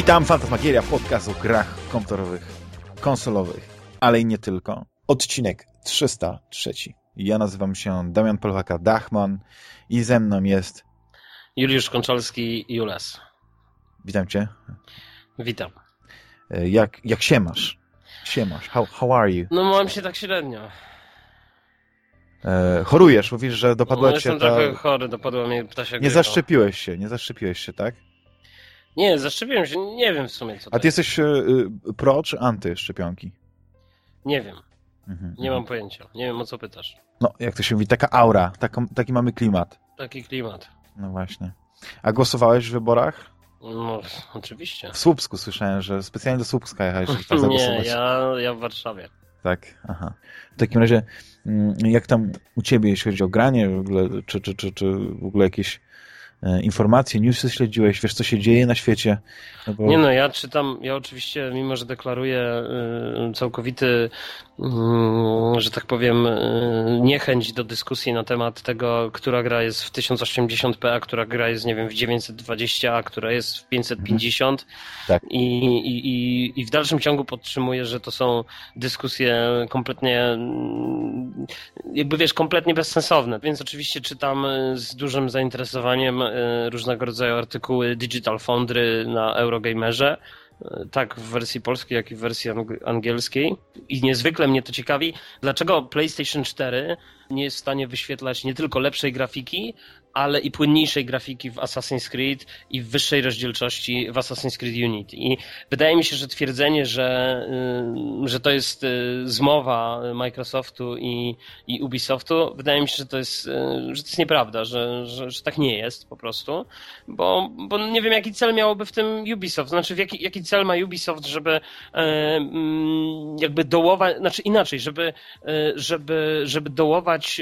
Witam, Fantasmagieria, podcast o grach komputerowych, konsolowych, ale i nie tylko. Odcinek 303. Ja nazywam się Damian Polwaka-Dachman i ze mną jest... Juliusz Konczalski, Jules. Witam cię. Witam. E, jak, jak się masz? Się masz. How, how are you? No mam się tak średnio. E, chorujesz, mówisz, że dopadła no, cię jestem ta... trochę chory, dopadła mnie ptasia Nie grypa. zaszczepiłeś się, nie zaszczepiłeś się, tak? Nie, zaszczepiłem się, nie wiem w sumie co A ty jest. jesteś e, e, pro czy anty szczepionki? Nie wiem, Mhm, nie mhm. mam pojęcia. Nie wiem o co pytasz. No, jak to się mówi, taka aura, taki mamy klimat. Taki klimat. No właśnie. A głosowałeś w wyborach? No, oczywiście. W Słupsku słyszałem, że specjalnie do Słupska jechałeś, żeby tam Nie, ja, ja w Warszawie. Tak, aha. W takim razie, mm, jak tam u ciebie, jeśli chodzi o granie, w ogóle, czy, czy, czy, czy w ogóle jakieś informacje, newsy śledziłeś, wiesz, co się dzieje na świecie? No bo... Nie no, ja czytam, ja oczywiście, mimo że deklaruję y, całkowity, y, że tak powiem, y, niechęć do dyskusji na temat tego, która gra jest w 1080p, a która gra jest, nie wiem, w 920, a która jest w 550. Tak. I, i, i, w dalszym ciągu podtrzymuję, że to są dyskusje kompletnie, mm, jakby wiesz, kompletnie bezsensowne. Więc oczywiście czytam z dużym zainteresowaniem różnego rodzaju artykuły Digital Foundry na Eurogamerze. Y, Tak w wersji polskiej, jak i w wersji ang- angielskiej. I niezwykle mnie to ciekawi, dlaczego PlayStation 4 nie jest w stanie wyświetlać nie tylko lepszej grafiki, ale i płynniejszej grafiki w Assassin's Creed i w wyższej rozdzielczości w Assassin's Creed Unity. I wydaje mi się, że twierdzenie, że, y, że to jest y, zmowa Microsoftu i, i Ubisoftu, wydaje mi się, że to jest, y, że to jest nieprawda, że, że, że tak nie jest po prostu, bo, bo nie wiem, jaki cel miałoby w tym Ubisoft. Znaczy, jaki, jaki cel ma Ubisoft, żeby mm, jakby dołować, znaczy inaczej, żeby, żeby, żeby dołować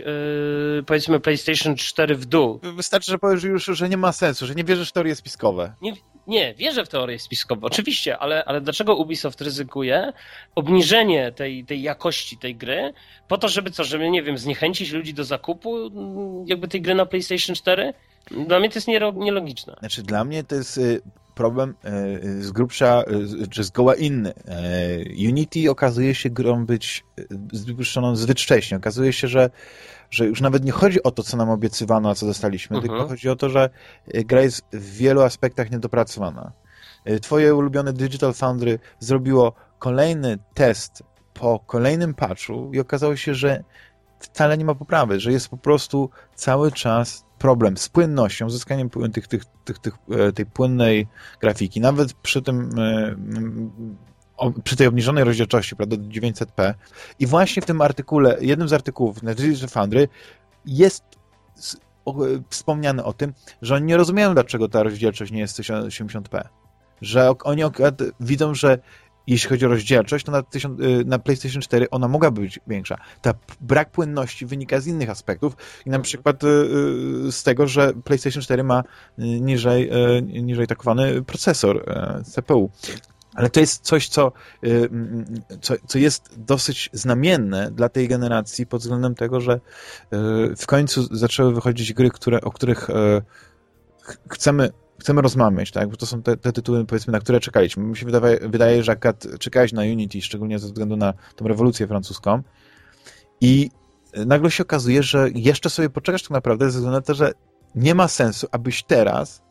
powiedzmy PlayStation 4 w dół. Wystarczy, że powiesz już, że nie ma sensu, że nie wierzysz w teorie spiskowe. Nie, nie, wierzę w teorię spiskową, oczywiście, ale, ale dlaczego Ubisoft ryzykuje obniżenie tej, tej jakości tej gry po to, żeby co, żeby, nie wiem, zniechęcić ludzi do zakupu mm, jakby tej gry na PlayStation 4? Dla mnie to jest nielogiczne. Znaczy, dla mnie to jest y, problem y, z grubsza, y, czy zgoła inny. Y, Unity okazuje się grą być y, wypuszczoną zbyt wcześnie. Okazuje się, że, że już nawet nie chodzi o to, co nam obiecywano, a co dostaliśmy, Mhm. tylko chodzi o to, że y, gra jest w wielu aspektach niedopracowana. Y, Twoje ulubione Digital Foundry zrobiło kolejny test po kolejnym patchu i okazało się, że wcale nie ma poprawy, że jest po prostu cały czas problem z płynnością, uzyskaniem tych, tych, tych, tych, e, tej płynnej grafiki, nawet przy tym e, o, przy tej obniżonej rozdzielczości, prawda, do 900p. I właśnie w tym artykule, jednym z artykułów na Digital Foundry jest wspomniane o tym, że oni nie rozumieją, dlaczego ta rozdzielczość nie jest 1080p. Że oni widzą, że jeśli chodzi o rozdzielczość, to na, 1000, y, na PlayStation 4 ona mogłaby być większa. Ta brak płynności wynika z innych aspektów i na przykład y, y, z tego, że PlayStation 4 ma niżej, niżej takowany procesor CPU. Ale to jest coś, co, y, mm, co, co jest dosyć znamienne dla tej generacji pod względem tego, że y, w końcu zaczęły wychodzić gry, które, o których y, ch- chcemy chcemy rozmawiać, tak? Bo to są te, te tytuły, powiedzmy, na które czekaliśmy. Mi się wydaje, wydaje że akurat czekałeś na Unity, szczególnie ze względu na tą rewolucję francuską i nagle się okazuje, że jeszcze sobie poczekasz tak naprawdę ze względu na to, że nie ma sensu, abyś teraz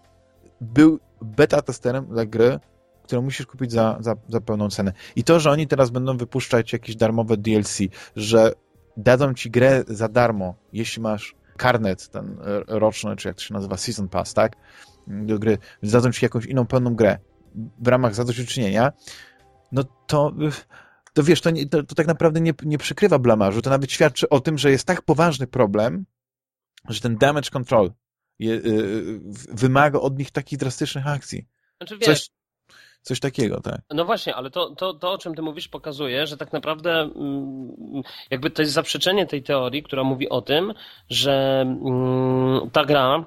był beta testerem dla gry, którą musisz kupić za, za, za pełną cenę. I to, że oni teraz będą wypuszczać jakieś darmowe DLC, że dadzą ci grę za darmo, jeśli masz karnet ten e, roczny, czy jak to się nazywa, Season Pass, tak? Do gry, dadzą ci jakąś inną pełną grę w ramach zadośćuczynienia, no to, to wiesz, to, nie, to, to tak naprawdę nie, nie przykrywa blamarzu, to nawet świadczy o tym, że jest tak poważny problem, że ten damage control je, y, wymaga od nich takich drastycznych akcji. Znaczy, wiesz, Coś, coś takiego, tak. No właśnie, ale to, to, to, o czym ty mówisz, pokazuje, że tak naprawdę mm, jakby to jest zaprzeczenie tej teorii, która mówi o tym, że mm, ta gra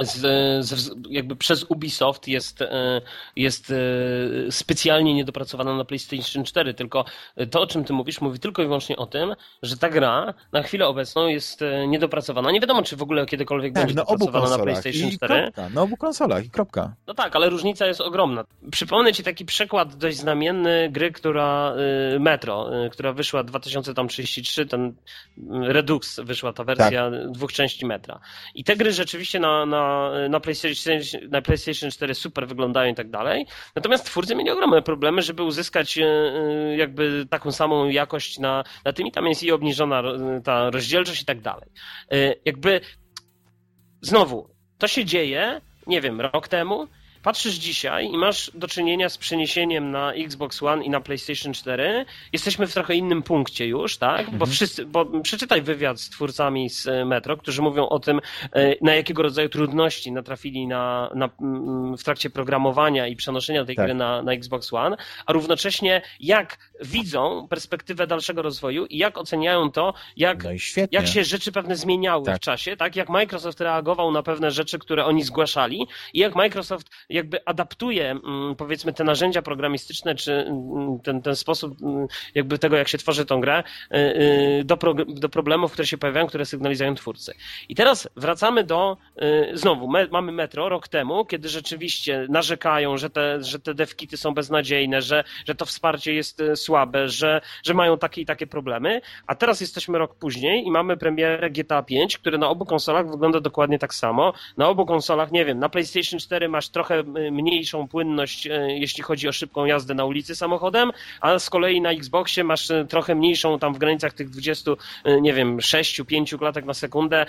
z, z, jakby przez Ubisoft jest, e, jest e, specjalnie niedopracowana na PlayStation 4, tylko to, o czym ty mówisz, mówi tylko i wyłącznie o tym, że ta gra na chwilę obecną jest e, niedopracowana. Nie wiadomo, czy w ogóle kiedykolwiek tak, będzie na dopracowana na PlayStation 4. Kropka. Na obu konsolach i kropka. No tak, ale różnica jest ogromna. Przypomnę ci taki przykład dość znamienny gry, która Metro, która wyszła 2033, ten Redux wyszła ta wersja tak. dwóch części Metra. I te gry rzeczywiście na, na na, PlayStation, na PlayStation 4 super wyglądają i tak dalej. Natomiast twórcy mieli ogromne problemy, żeby uzyskać e, e, jakby taką samą jakość na, na tym i tam jest i obniżona ta rozdzielczość i tak dalej. E, jakby znowu, to się dzieje, nie wiem, rok temu, patrzysz dzisiaj i masz do czynienia z przeniesieniem na Xbox One i na PlayStation 4, jesteśmy w trochę innym punkcie już, tak? Mhm. Bo wszyscy, bo przeczytaj wywiad z twórcami z e, Metro, którzy mówią o tym, e, na jakiego rodzaju trudności natrafili na, na w trakcie programowania i przenoszenia tej tak. gry na, na Xbox One, a równocześnie jak widzą perspektywę dalszego rozwoju i jak oceniają to, jak, no jak się rzeczy pewne zmieniały tak. w czasie, tak? Jak Microsoft reagował na pewne rzeczy, które oni zgłaszali i jak Microsoft jakby adaptuje mm, powiedzmy te narzędzia programistyczne, czy mm, ten, ten sposób mm, jakby tego, jak się tworzy tą grę y, y, do, do problemów, które się pojawiają, które sygnalizują twórcy. I teraz wracamy do, y, znowu, me, mamy Metro rok temu, kiedy rzeczywiście narzekają, że te, że te devkity są beznadziejne, że, że to wsparcie jest słabe, że, że mają takie i takie problemy, a teraz jesteśmy rok później i mamy premierę GTA 5, które na obu konsolach wygląda dokładnie tak samo. Na obu konsolach, nie wiem, na PlayStation 4 masz trochę mniejszą płynność, e, jeśli chodzi o szybką jazdę na ulicy samochodem, a z kolei na Xboxie masz e, trochę mniejszą tam w granicach tych 20, e, nie wiem, 6-5 klatek na sekundę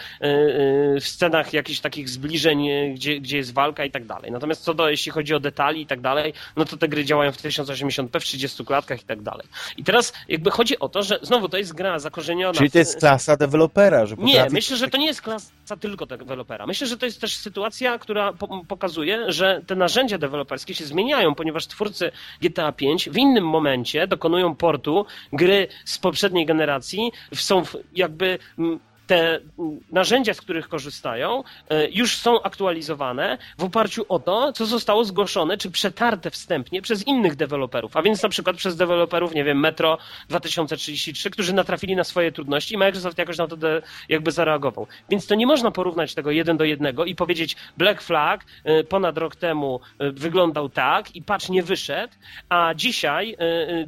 w scenach jakichś takich zbliżeń, gdzie, gdzie jest walka i tak dalej. Natomiast co do, jeśli chodzi o detali i tak dalej, no to te gry działają w 1080p, w 30 klatkach i tak dalej. I teraz jakby chodzi o to, że znowu to jest gra zakorzeniona. Czyli to jest klasa dewelopera, że potrafi... Nie, myślę, że to nie jest klasa tylko dewelopera. Myślę, że to jest też sytuacja, która pokazuje, że te narzędzia deweloperskie się zmieniają, ponieważ twórcy GTA 5 w innym momencie dokonują portu gry z poprzedniej generacji, są jakby te narzędzia, z których korzystają, e, już są aktualizowane w oparciu o to, co zostało zgłoszone czy przetarte wstępnie przez innych deweloperów, a więc na przykład przez deweloperów, nie wiem, Metro 2033, którzy natrafili na swoje trudności i Microsoft jakoś na to jakby zareagował. Więc to nie można porównać tego jeden do jednego i powiedzieć Black Flag e, ponad rok temu e, wyglądał tak i patch nie wyszedł, a dzisiaj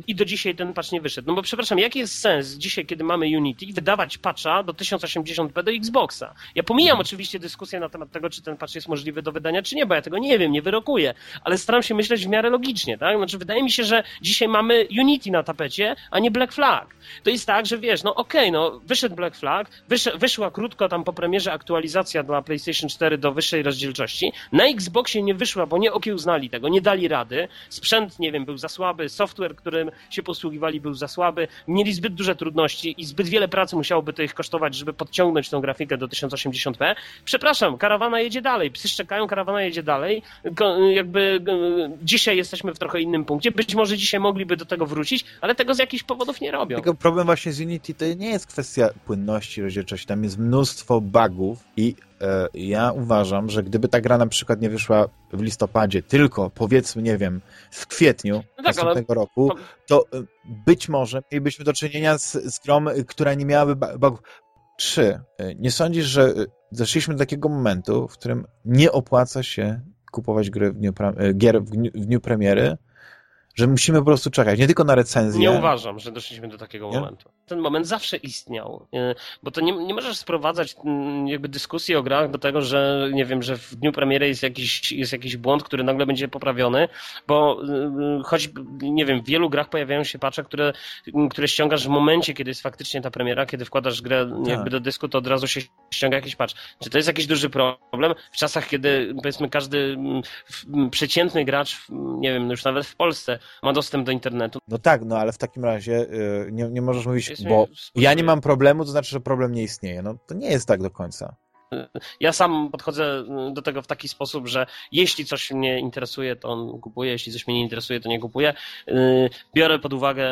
i do dzisiaj ten patch nie wyszedł. No bo przepraszam, jaki jest sens dzisiaj, kiedy mamy Unity, wydawać patcha do 1000 1080p do Xboxa. Ja pomijam oczywiście dyskusję na temat tego, czy ten patch jest możliwy do wydania, czy nie, bo ja tego nie wiem, nie wyrokuję, ale staram się myśleć w miarę logicznie, tak? Znaczy, wydaje mi się, że dzisiaj mamy Unity na tapecie, a nie Black Flag. To jest tak, że wiesz, no okej, okay, no wyszedł Black Flag, wysz, wyszła krótko tam po premierze aktualizacja dla PlayStation 4 do wyższej rozdzielczości. Na Xboxie nie wyszła, bo nie okiełznali tego, nie dali rady. Sprzęt, nie wiem, był za słaby, software, którym się posługiwali, był za słaby, mieli zbyt duże trudności i zbyt wiele pracy musiałoby to ich kosztować, żeby podciągnąć tą grafikę do 1080p. Przepraszam, karawana jedzie dalej, psy szczekają, karawana jedzie dalej. Jakby dzisiaj jesteśmy w trochę innym punkcie. Być może dzisiaj mogliby do tego wrócić, ale tego z jakichś powodów nie robią. Tylko problem właśnie z Unity to nie jest kwestia płynności, rozdzielczości. Tam jest mnóstwo bugów i e, ja uważam, że gdyby ta gra na przykład nie wyszła w listopadzie, tylko powiedzmy, nie wiem, w kwietniu no tak, następnego ale... roku, to e, być może mielibyśmy do czynienia z, z grą, która nie miałaby bugów. Trzy. E, nie sądzisz, że zeszliśmy do takiego momentu, w którym nie opłaca się kupować gry w dniu, gier w dniu, w dniu premiery, że musimy po prostu czekać, nie tylko na recenzję. Nie uważam, że doszliśmy do takiego nie? momentu. Ten moment zawsze istniał, bo to nie, nie możesz sprowadzać mm, jakby dyskusji o grach do tego, że nie wiem, że w dniu premiery jest jakiś, jest jakiś błąd, który nagle będzie poprawiony, bo y, choć, nie wiem, w wielu grach pojawiają się patche, które, które ściągasz w momencie, kiedy jest faktycznie ta premiera, kiedy wkładasz grę tak. jakby do dysku, to od razu się ściąga jakiś patch. Czy to jest jakiś duży problem? W czasach, kiedy powiedzmy każdy mm, przeciętny gracz, nie wiem, już nawet w Polsce ma dostęp do internetu. No tak, no ale w takim razie y, nie, nie możesz mówić, bo ja nie mam problemu, to znaczy, że problem nie istnieje. No to nie jest tak do końca. Ja sam podchodzę do tego w taki sposób, że jeśli coś mnie interesuje, to on kupuje, jeśli coś mnie nie interesuje, to nie kupuje. Biorę pod uwagę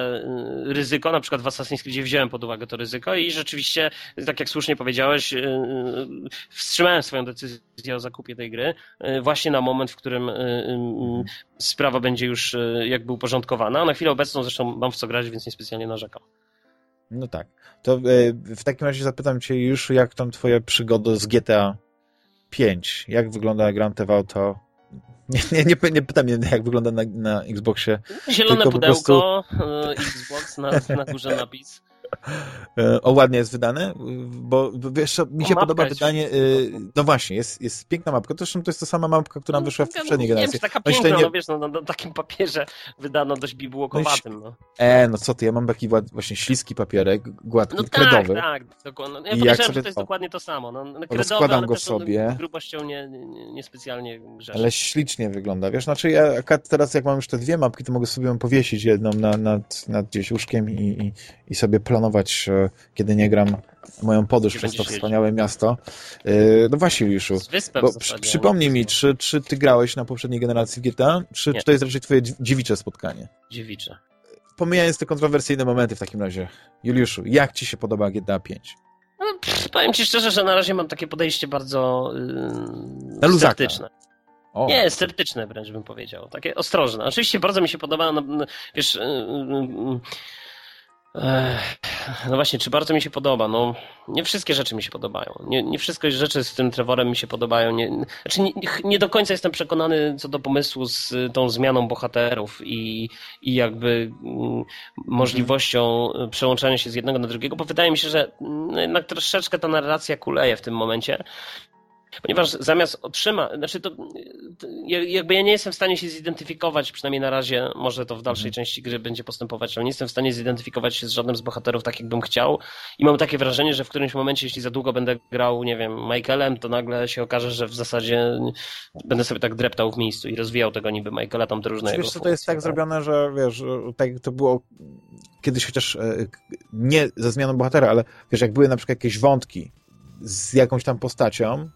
ryzyko, na przykład w Assassin's Creed wziąłem pod uwagę to ryzyko i rzeczywiście, tak jak słusznie powiedziałeś, wstrzymałem swoją decyzję o zakupie tej gry właśnie na moment, w którym sprawa będzie już jakby uporządkowana. Na chwilę obecną zresztą mam w co grać, więc niespecjalnie narzekam. No tak. To e, w takim razie zapytam cię już, jak tam twoja przygoda z GTA 5? Jak wygląda Grand Theft Auto? Nie, nie, nie, nie pytam, jak wygląda na, na Xboxie. Zielone pudełko, prostu... E, Xbox, na, na górze napis. E, o, ładnie jest wydane, bo wiesz, mi się podoba wydanie, y, no właśnie, jest, jest piękna mapka, zresztą to jest ta sama mapka, która no, wyszła w poprzedniej generacji. Nie wiem, taka piękna, nie... no wiesz, no, na takim papierze wydano dość bibułokowatym. No. E, no co ty, ja mam taki właśnie śliski papierek, gładki, no kredowy. tak, tak, dokładnie. No, ja podejrzewam, że to jest to, dokładnie to samo. No, no kredowy, rozkładam go sobie. grubością nie, nie, niespecjalnie grzeszy. Ale ślicznie wygląda, wiesz, znaczy ja teraz jak mam już te dwie mapki, to mogę sobie ją powiesić jedną na, nad, nad gdzieś łóżkiem i, i, i sobie planować e, kiedy nie gram moją podróż przez to wspaniałe miasto. Yy, no właśnie, Juliuszu, bo przy, przypomnij mi, czy, czy ty grałeś na poprzedniej generacji GTA, czy, czy to jest raczej twoje dziewicze spotkanie? Dziewicze. Pomijając te kontrowersyjne momenty w takim razie, Juliuszu, jak ci się podoba GTA 5? No, pff, powiem ci szczerze, że na razie mam takie podejście bardzo yy, sceptyczne. O. Nie, sceptyczne wręcz bym powiedział. Takie ostrożne. Oczywiście bardzo mi się podoba, no, no wiesz... Yy, yy, no właśnie, czy bardzo mi się podoba? No, nie wszystkie rzeczy mi się podobają. Nie, nie wszystkie rzeczy z tym Trevorem mi się podobają. Nie, znaczy nie, nie, do końca jestem przekonany co do pomysłu z tą zmianą bohaterów i, i jakby mm, możliwością przełączania się z jednego na drugiego, bo wydaje mi się, że no, jednak troszeczkę ta narracja kuleje w tym momencie Ponieważ zamiast otrzymać, znaczy to, jakby ja nie jestem w stanie się zidentyfikować, przynajmniej na razie, może to w dalszej mhm. części gry będzie postępować, ale nie jestem w stanie zidentyfikować się z żadnym z bohaterów tak, jakbym chciał i mam takie wrażenie, że w którymś momencie, jeśli za długo będę grał, nie wiem, Michaelem, to nagle się okaże, że w zasadzie będę sobie tak dreptał w miejscu i rozwijał tego niby Michaela tam te różne Wiesz, to jest tak, tak zrobione, że wiesz, tak to było kiedyś chociaż e, nie ze zmianą bohatera, ale wiesz, jak były na przykład jakieś wątki z jakąś tam postacią,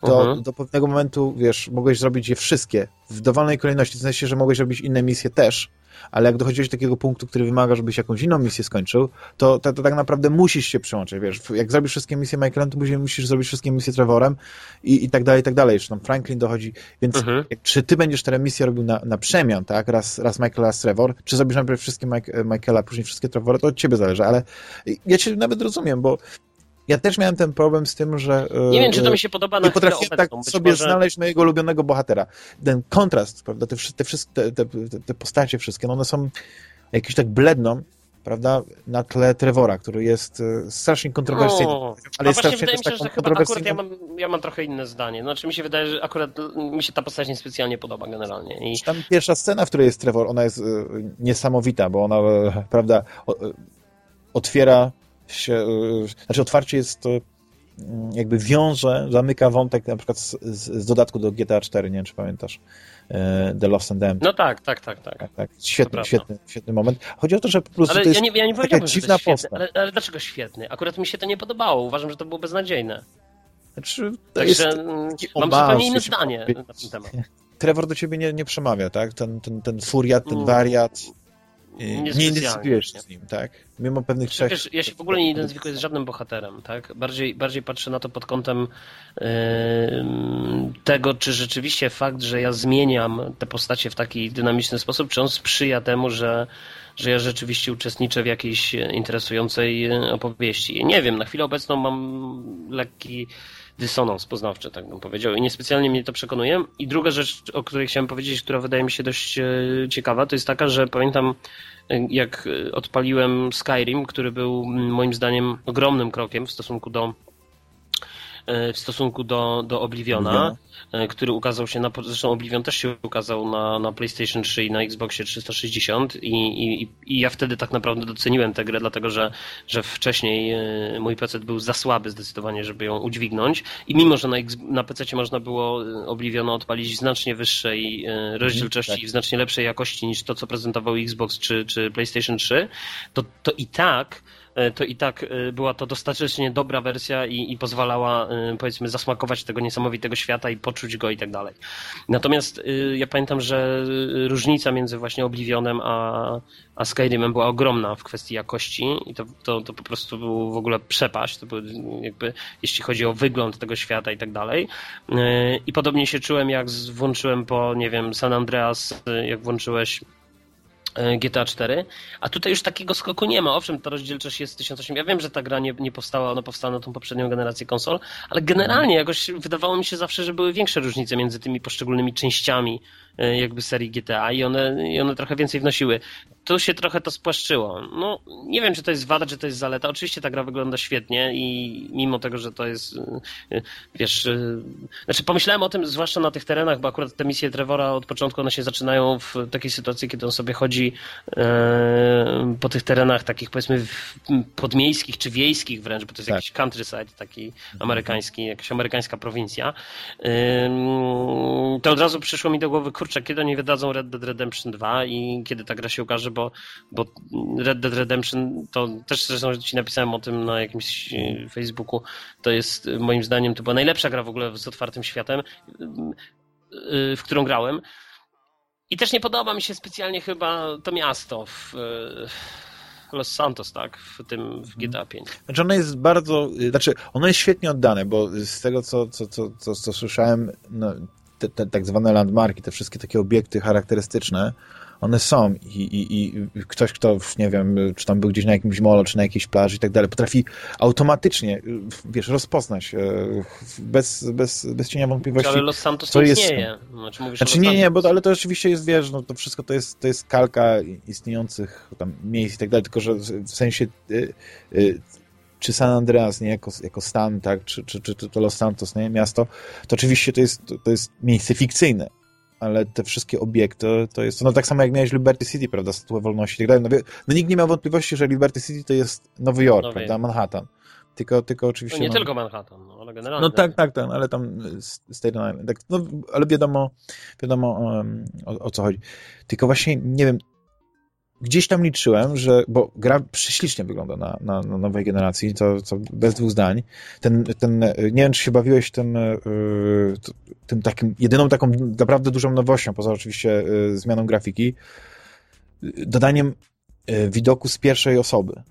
to mhm. do pewnego momentu, wiesz, mogłeś zrobić je wszystkie. W dowolnej kolejności, w sensie, że mogłeś robić inne misje też, ale jak dochodziłeś do takiego punktu, który wymaga, żebyś jakąś inną misję skończył, to, to, to tak naprawdę musisz się przyłączyć, wiesz, jak zrobisz wszystkie misje Michaelem, to później musisz zrobić wszystkie misje Trevorem i, i tak dalej, i tak dalej, jeszcze tam Franklin dochodzi, więc mhm. czy ty będziesz te misje robił na, na przemian, tak, raz, raz Michael, raz Trevor, czy zrobisz najpierw wszystkie Mike, Michaela, później wszystkie Trevory, to od ciebie zależy, ale ja cię nawet rozumiem, bo ja też miałem ten problem z tym, że... Nie wiem, czy to e, mi się podoba na Nie potrafiłem tak sobie może... znaleźć mojego ulubionego bohatera. Ten kontrast, prawda, te, te, te, te postacie wszystkie, no one są jakieś tak bledną, prawda, na tle Trevora, który jest e, strasznie kontrowersyjny. O, ale jest strasznie wydaje mi się, że chyba akurat ja mam, ja mam trochę inne zdanie. Znaczy mi się wydaje, że akurat mi się ta postać niespecjalnie podoba generalnie. I... Tam pierwsza scena, w której jest Trevor, ona jest niesamowita, bo ona, prawda, otwiera się, y, znaczy otwarcie jest y, jakby wiąże, zamyka wątek na przykład z, z, z dodatku do GTA 4, nie wiem czy pamiętasz, y, The Lost and Damned. No tak, tak, tak. tak. tak, tak. Świetny, świetny, świetny moment. Chodzi o to, że po prostu ale to jest ja nie, ja nie taka dziwna postać. Ale, ale, dlaczego świetny? Akurat mi się to nie podobało. Uważam, że to było beznadziejne. Znaczy, to Także jest mm, mam zupełnie inne zdanie na ten temat. Trevor do ciebie nie, nie przemawia, tak? Ten, ten, ten furiat, ten mm. wariat nie, nie identyfikujesz z nim, tak? Mimo pewnych trzech... Wiesz, ja się w ogóle nie identyfikuję z żadnym bohaterem, tak? Bardziej, bardziej patrzę na to pod kątem yy, tego, czy rzeczywiście fakt, że ja zmieniam te postacie w taki dynamiczny sposób, czy on sprzyja temu, że, że ja rzeczywiście uczestniczę w jakiejś interesującej opowieści. Nie wiem, na chwilę obecną mam lekki dysonans poznawczy, tak bym powiedział. I niespecjalnie mnie to przekonuje. I druga rzecz, o której chciałem powiedzieć, która wydaje mi się dość e, ciekawa, to jest taka, że pamiętam, e, jak odpaliłem Skyrim, który był moim zdaniem ogromnym krokiem w stosunku do E, w stosunku do, do Obliviona, e, który ukazał się na, zresztą Oblivion też się ukazał na, na PlayStation 3 i na Xboxie 360 i, i, i ja wtedy tak naprawdę doceniłem tę grę, dlatego że, że wcześniej e, mój PC był za słaby zdecydowanie, żeby ją udźwignąć i mimo, że na, na PC można było Obliviona odpalić w znacznie wyższej rozdzielczości tak. i w znacznie lepszej jakości niż to, co prezentował Xbox czy, czy PlayStation 3, to, to i tak to i tak była to dostatecznie dobra wersja i, i pozwalała, powiedzmy, zasmakować tego niesamowitego świata i poczuć go i tak dalej. Natomiast ja pamiętam, że różnica między właśnie Oblivionem a, a Skyrimem była ogromna w kwestii jakości i to, to, to po prostu był w ogóle przepaść, to był jakby, jeśli chodzi o wygląd tego świata i tak dalej. I podobnie się czułem, jak włączyłem po, nie wiem, San Andreas, jak włączyłeś E, GTA 4, a tutaj już takiego skoku nie ma. Owszem, ta rozdzielczość jest 1008. Ja wiem, że ta gra nie, nie powstała, ona powstała na tą poprzednią generację konsol, ale generalnie jakoś wydawało mi się zawsze, że były większe różnice między tymi poszczególnymi częściami e, jakby serii GTA i one, i one trochę więcej wnosiły tu się trochę to spłaszczyło. No, nie wiem, czy to jest wada, czy to jest zaleta. Oczywiście ta gra wygląda świetnie i mimo tego, że to jest, y, y, wiesz, y, znaczy pomyślałem o tym, zwłaszcza na tych terenach, bo akurat te misje Trevora od początku one się zaczynają w takiej sytuacji, kiedy on sobie chodzi e, po tych terenach takich powiedzmy podmiejskich czy wiejskich wręcz, bo to jest tak. jakiś countryside taki amerykański, jakaś amerykańska prowincja. To od razu przyszło mi do głowy, kurczę, kiedy oni wydadzą Red Dead Redemption 2 i kiedy ta gra się ukaże, bo, bo Red Dead Redemption, to też zresztą ci napisałem o tym na jakimś e, Facebooku, to jest e, moim zdaniem to była najlepsza gra w ogóle z otwartym światem, e, w którą grałem. I też nie podoba mi się specjalnie chyba to miasto w Los Santos, tak? W tym w GTA 5. Znaczy ono jest bardzo, znaczy ono jest świetnie oddane, bo z tego co, co, co, co, co słyszałem, no, te, te tak zwane landmarki, te wszystkie takie obiekty charakterystyczne, one są i, i, i ktoś, kto, nie wiem, czy tam był gdzieś na jakimś molo, czy na jakiejś plaży i tak dalej, potrafi automatycznie, wiesz, rozpoznać e, bez, bez, bez cienia wątpliwości. Ale Los Santos nie jest... istnieje. Znaczy, mówisz znaczy nie, nie, bo, ale to oczywiście jest, wiesz, no to wszystko to jest, to jest kalka istniejących tam miejsc i tak dalej, tylko że w sensie y, y, czy San Andreas, nie, jako, jako stan, tak, czy, czy, czy to Los Santos, nie, miasto, to oczywiście to jest, to jest miejsce fikcyjne, ale te wszystkie obiekty to jest, no tak samo jak miałeś Liberty City, prawda, Statuę Wolności i tak dalej. No, no nikt nie miał wątpliwości, że Liberty City to jest Nowy Jork, prawda, Manhattan. Tylko, tylko oczywiście... No nie no, tylko Manhattan, no, ale generalnie... No tak, tak, tak, ale tam Staten Island, tak, no, ale wiadomo, wiadomo um, o, o co chodzi. Tylko właśnie, nie wiem, gdzieś tam liczyłem, że, bo gra ślicznie wygląda na, na, na nowej generacji, to, to bez dwóch zdań. Ten, ten, nie wiem, czy się bawiłeś tym, e, tym takim, jedyną taką naprawdę dużą nowością, poza oczywiście e, zmianą grafiki, dodaniem e, widoku z pierwszej osoby.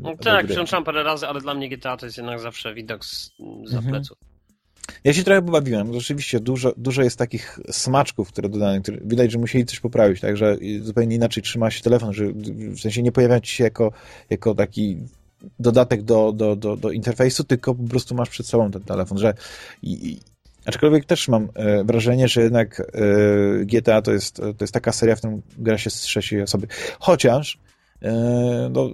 No tak, przełączam parę razy, ale dla mnie GTA to jest jednak zawsze widok z, za mhm. pleców. Ja się trochę pobawiłem. Rzeczywiście dużo, dużo jest takich smaczków, które dodane, które widać, że musieli coś poprawić, także zupełnie inaczej trzyma się telefon, że w sensie nie pojawia ci się jako, jako taki dodatek do, do, do, do interfejsu, tylko po prostu masz przed sobą ten telefon, że i, aczkolwiek też mam e, wrażenie, że jednak e, GTA to jest, to jest taka seria, w którą gra się z trzeciej osoby. Chociaż no,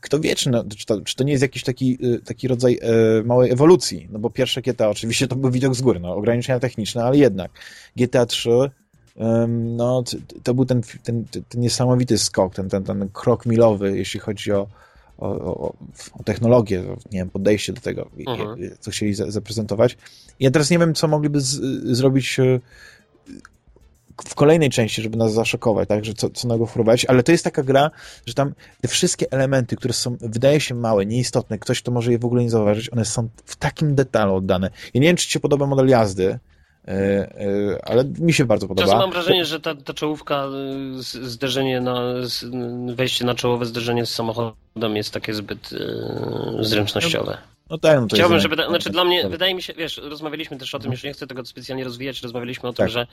kto wie, czy, czy, to, czy to nie jest jakiś taki, y, taki rodzaj e, małej ewolucji, no bo pierwsze GTA oczywiście to był widok z góry, no, ograniczenia techniczne, ale jednak GTA 3 no, to był ten, ten, ten niesamowity skok, ten, ten, ten krok milowy, jeśli chodzi o, o, o, o technologię, nie wiem, podejście do tego, mhm. co chcieli zaprezentować. Ja teraz nie wiem, co mogliby z, zrobić e, w kolejnej części, żeby nas zaszokować, tak, że co, co nowego wprowadzić, ale to jest taka gra, że tam te wszystkie elementy, które są, wydaje się małe, nieistotne, ktoś to może je w ogóle nie zauważyć, one są w takim detalu oddane. Ja nie wiem, czy ci się podoba model jazdy, e, e, ale mi się bardzo podoba. Czasem mam wrażenie, że ta, ta czołówka, e, zderzenie na, wejście na czołowe zderzenie z samochodem jest takie zbyt zręcznościowe. No tak, no to Chciałbym, żeby, znaczy dla mnie, wydaje mi się, wiesz, rozmawialiśmy też o tym, już nie chcę tego specjalnie rozwijać, rozmawialiśmy o tym, tak. że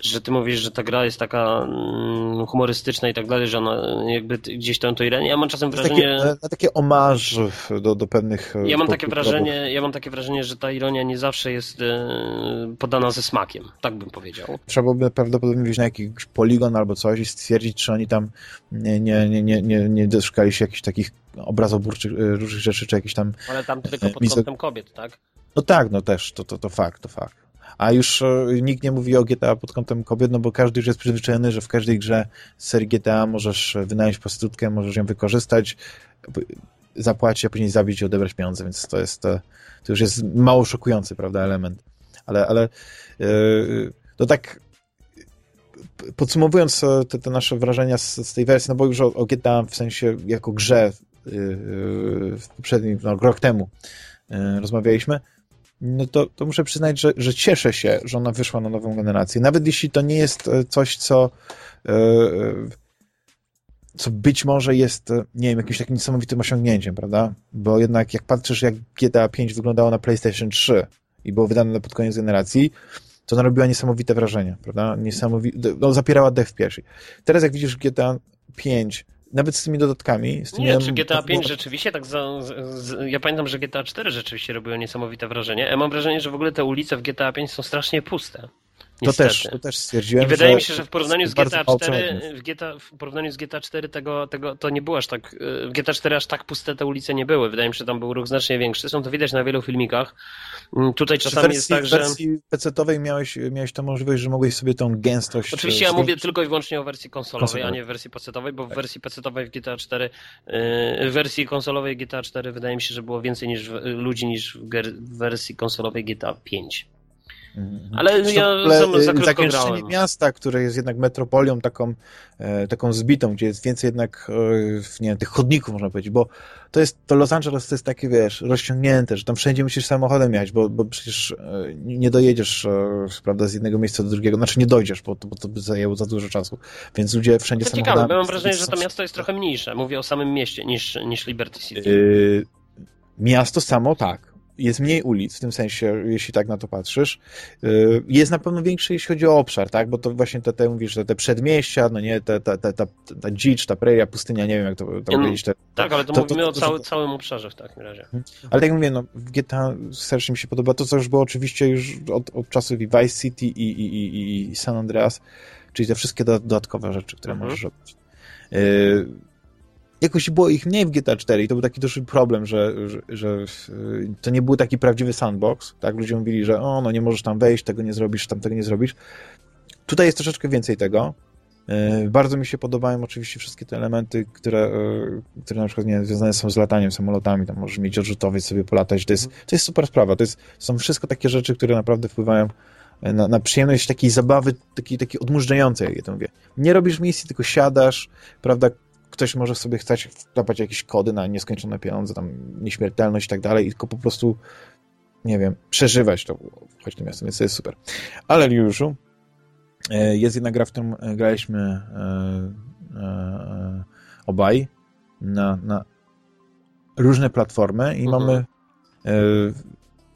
że ty mówisz, że ta gra jest taka mm, humorystyczna i tak dalej, że ona jakby gdzieś tam to irenie. Ja mam czasem wrażenie... Takie, na takie omarz do, do pewnych... Ja mam takie wrażenie, ja mam takie wrażenie, że ta ironia nie zawsze jest e, podana ze smakiem, tak bym powiedział. Trzeba by prawdopodobnie wziąć na jakiś poligon albo coś i stwierdzić, czy oni tam nie, nie, nie, nie, nie, nie doszukali się jakichś takich obrazoburczych e, różnych rzeczy, czy jakiś tam... Ale tam tylko pod kątem kobiet, tak? No tak, no też, to, to, to fakt, to fakt a już e, nikt nie mówi o GTA pod kątem kobiet, no bo każdy już jest przyzwyczajony, że w każdej grze serii GTA możesz wynająć prostytutkę, możesz ją wykorzystać, zapłacić, a później zabić i odebrać pieniądze, więc to jest, to, to już jest mało szokujący, prawda, element. Ale, ale yy, to tak podsumowując te, te nasze wrażenia z, z, tej wersji, no bo już o, o GTA w sensie jako grze w poprzednim, no, rok temu rozmawialiśmy, no to, to muszę przyznać, że, że cieszę się, że ona wyszła na nową generację. Nawet jeśli to nie jest coś, co co być może jest, nie wiem, jakimś takim niesamowitym osiągnięciem, prawda? Bo jednak jak patrzysz, jak GTA 5 wyglądało na PlayStation 3 i było wydane pod koniec generacji, to ona robiła niesamowite wrażenie, prawda? Niesamowite, no zapierała dech w piersi. Teraz jak widzisz GTA 5 nawet z tymi dodatkami. Z tymi nie, czy GTA 5 rzeczywiście tak. Za, z, ja pamiętam, że GTA 4 rzeczywiście robiło niesamowite wrażenie. Ja mam wrażenie, że w ogóle te ulice w GTA 5 są strasznie puste. To też, to też stwierdziłem. I wydaje mi się, że w porównaniu z GTA 4, w, GTA, w porównaniu z GTA 4 tego, tego to nie było aż tak, w GTA 4 aż tak puste te ulice nie były. Wydaje mi się, że tam był ruch znacznie większy. Zresztą to widać na wielu filmikach. Mm, tutaj czasami wersji, jest tak, że... W wersji PC-owej miałeś, miałeś tę możliwość, że mogłeś sobie tą gęstość... Oczywiście ja mówię tylko i wyłącznie o wersji konsolowej, konsolowej. a nie w wersji PC-owej, bo w wersji PC-owej w GTA 4, y, w wersji konsolowej GTA 4 wydaje mi się, że było więcej niż ludzi niż w wersji konsolowej GTA 5. Mhm. Ale ja za, za Zagęszczenie miasta, które jest jednak metropolią taką, e, taką zbitą, gdzie jest więcej jednak e, nie wiem, tych chodników, można powiedzieć, bo to jest, to Los Angeles to jest takie, wiesz, rozciągnięte, że tam wszędzie musisz samochodem jechać, bo, bo przecież e, nie dojedziesz, prawda, z jednego miejsca do drugiego, znaczy nie dojdziesz, bo, bo to by zajęło za dużo czasu, więc ludzie wszędzie to samochodami... Ciekawe, bo mam wrażenie, że to miasto jest trochę mniejsze, mówię o samym mieście niż, niż Liberty City. Yy, miasto samo tak, jest mniej ulic, w tym sensie, jeśli tak na to patrzysz. Y, jest na pewno większy, jeśli chodzi o obszar, tak? Bo to właśnie te, te mówisz, że te przedmieścia, no nie, ta, ta, ta, ta, ta dzicz, ta preria, pustynia, nie wiem jak to, to no, powiedzieć. Te, tak, ale to, to mówimy to, o cały, całym obszarze w takim razie. Mhm. Ale tak jak mówię, no, w GTA serdecznie mi się podoba to, co już było oczywiście już od, od czasów i Vice City i, i, i, i San Andreas, czyli te wszystkie dodatkowe rzeczy, które mhm. możesz robić. Y, jakoś było ich mniej w GTA 4 i to był taki duży problem, że, że, że, to nie był taki prawdziwy sandbox, tak? Ludzie mówili, że o, no nie możesz tam wejść, tego nie zrobisz, tam tego nie zrobisz. Tutaj jest troszeczkę więcej tego. E, bardzo mi się podobają oczywiście wszystkie te elementy, które, e, które na przykład nie, związane są z lataniem samolotami, tam możesz mieć odrzutowiec, sobie polatać, to jest, to jest super sprawa, to jest, są wszystko takie rzeczy, które naprawdę wpływają na, na przyjemność takiej zabawy, takiej, takiej odmurzającej, ja to mówię. Nie robisz misji, tylko siadasz, prawda, ktoś może sobie chcieć wklepać jakieś kody na nieskończone pieniądze, tam nieśmiertelność i tak dalej, i tylko po prostu, nie wiem, przeżywać to, choć to miasto, więc to jest super. Ale Liuszu, e, jest jedna gra, w którą e, graliśmy e, obaj na, na różne platformy i mhm. mamy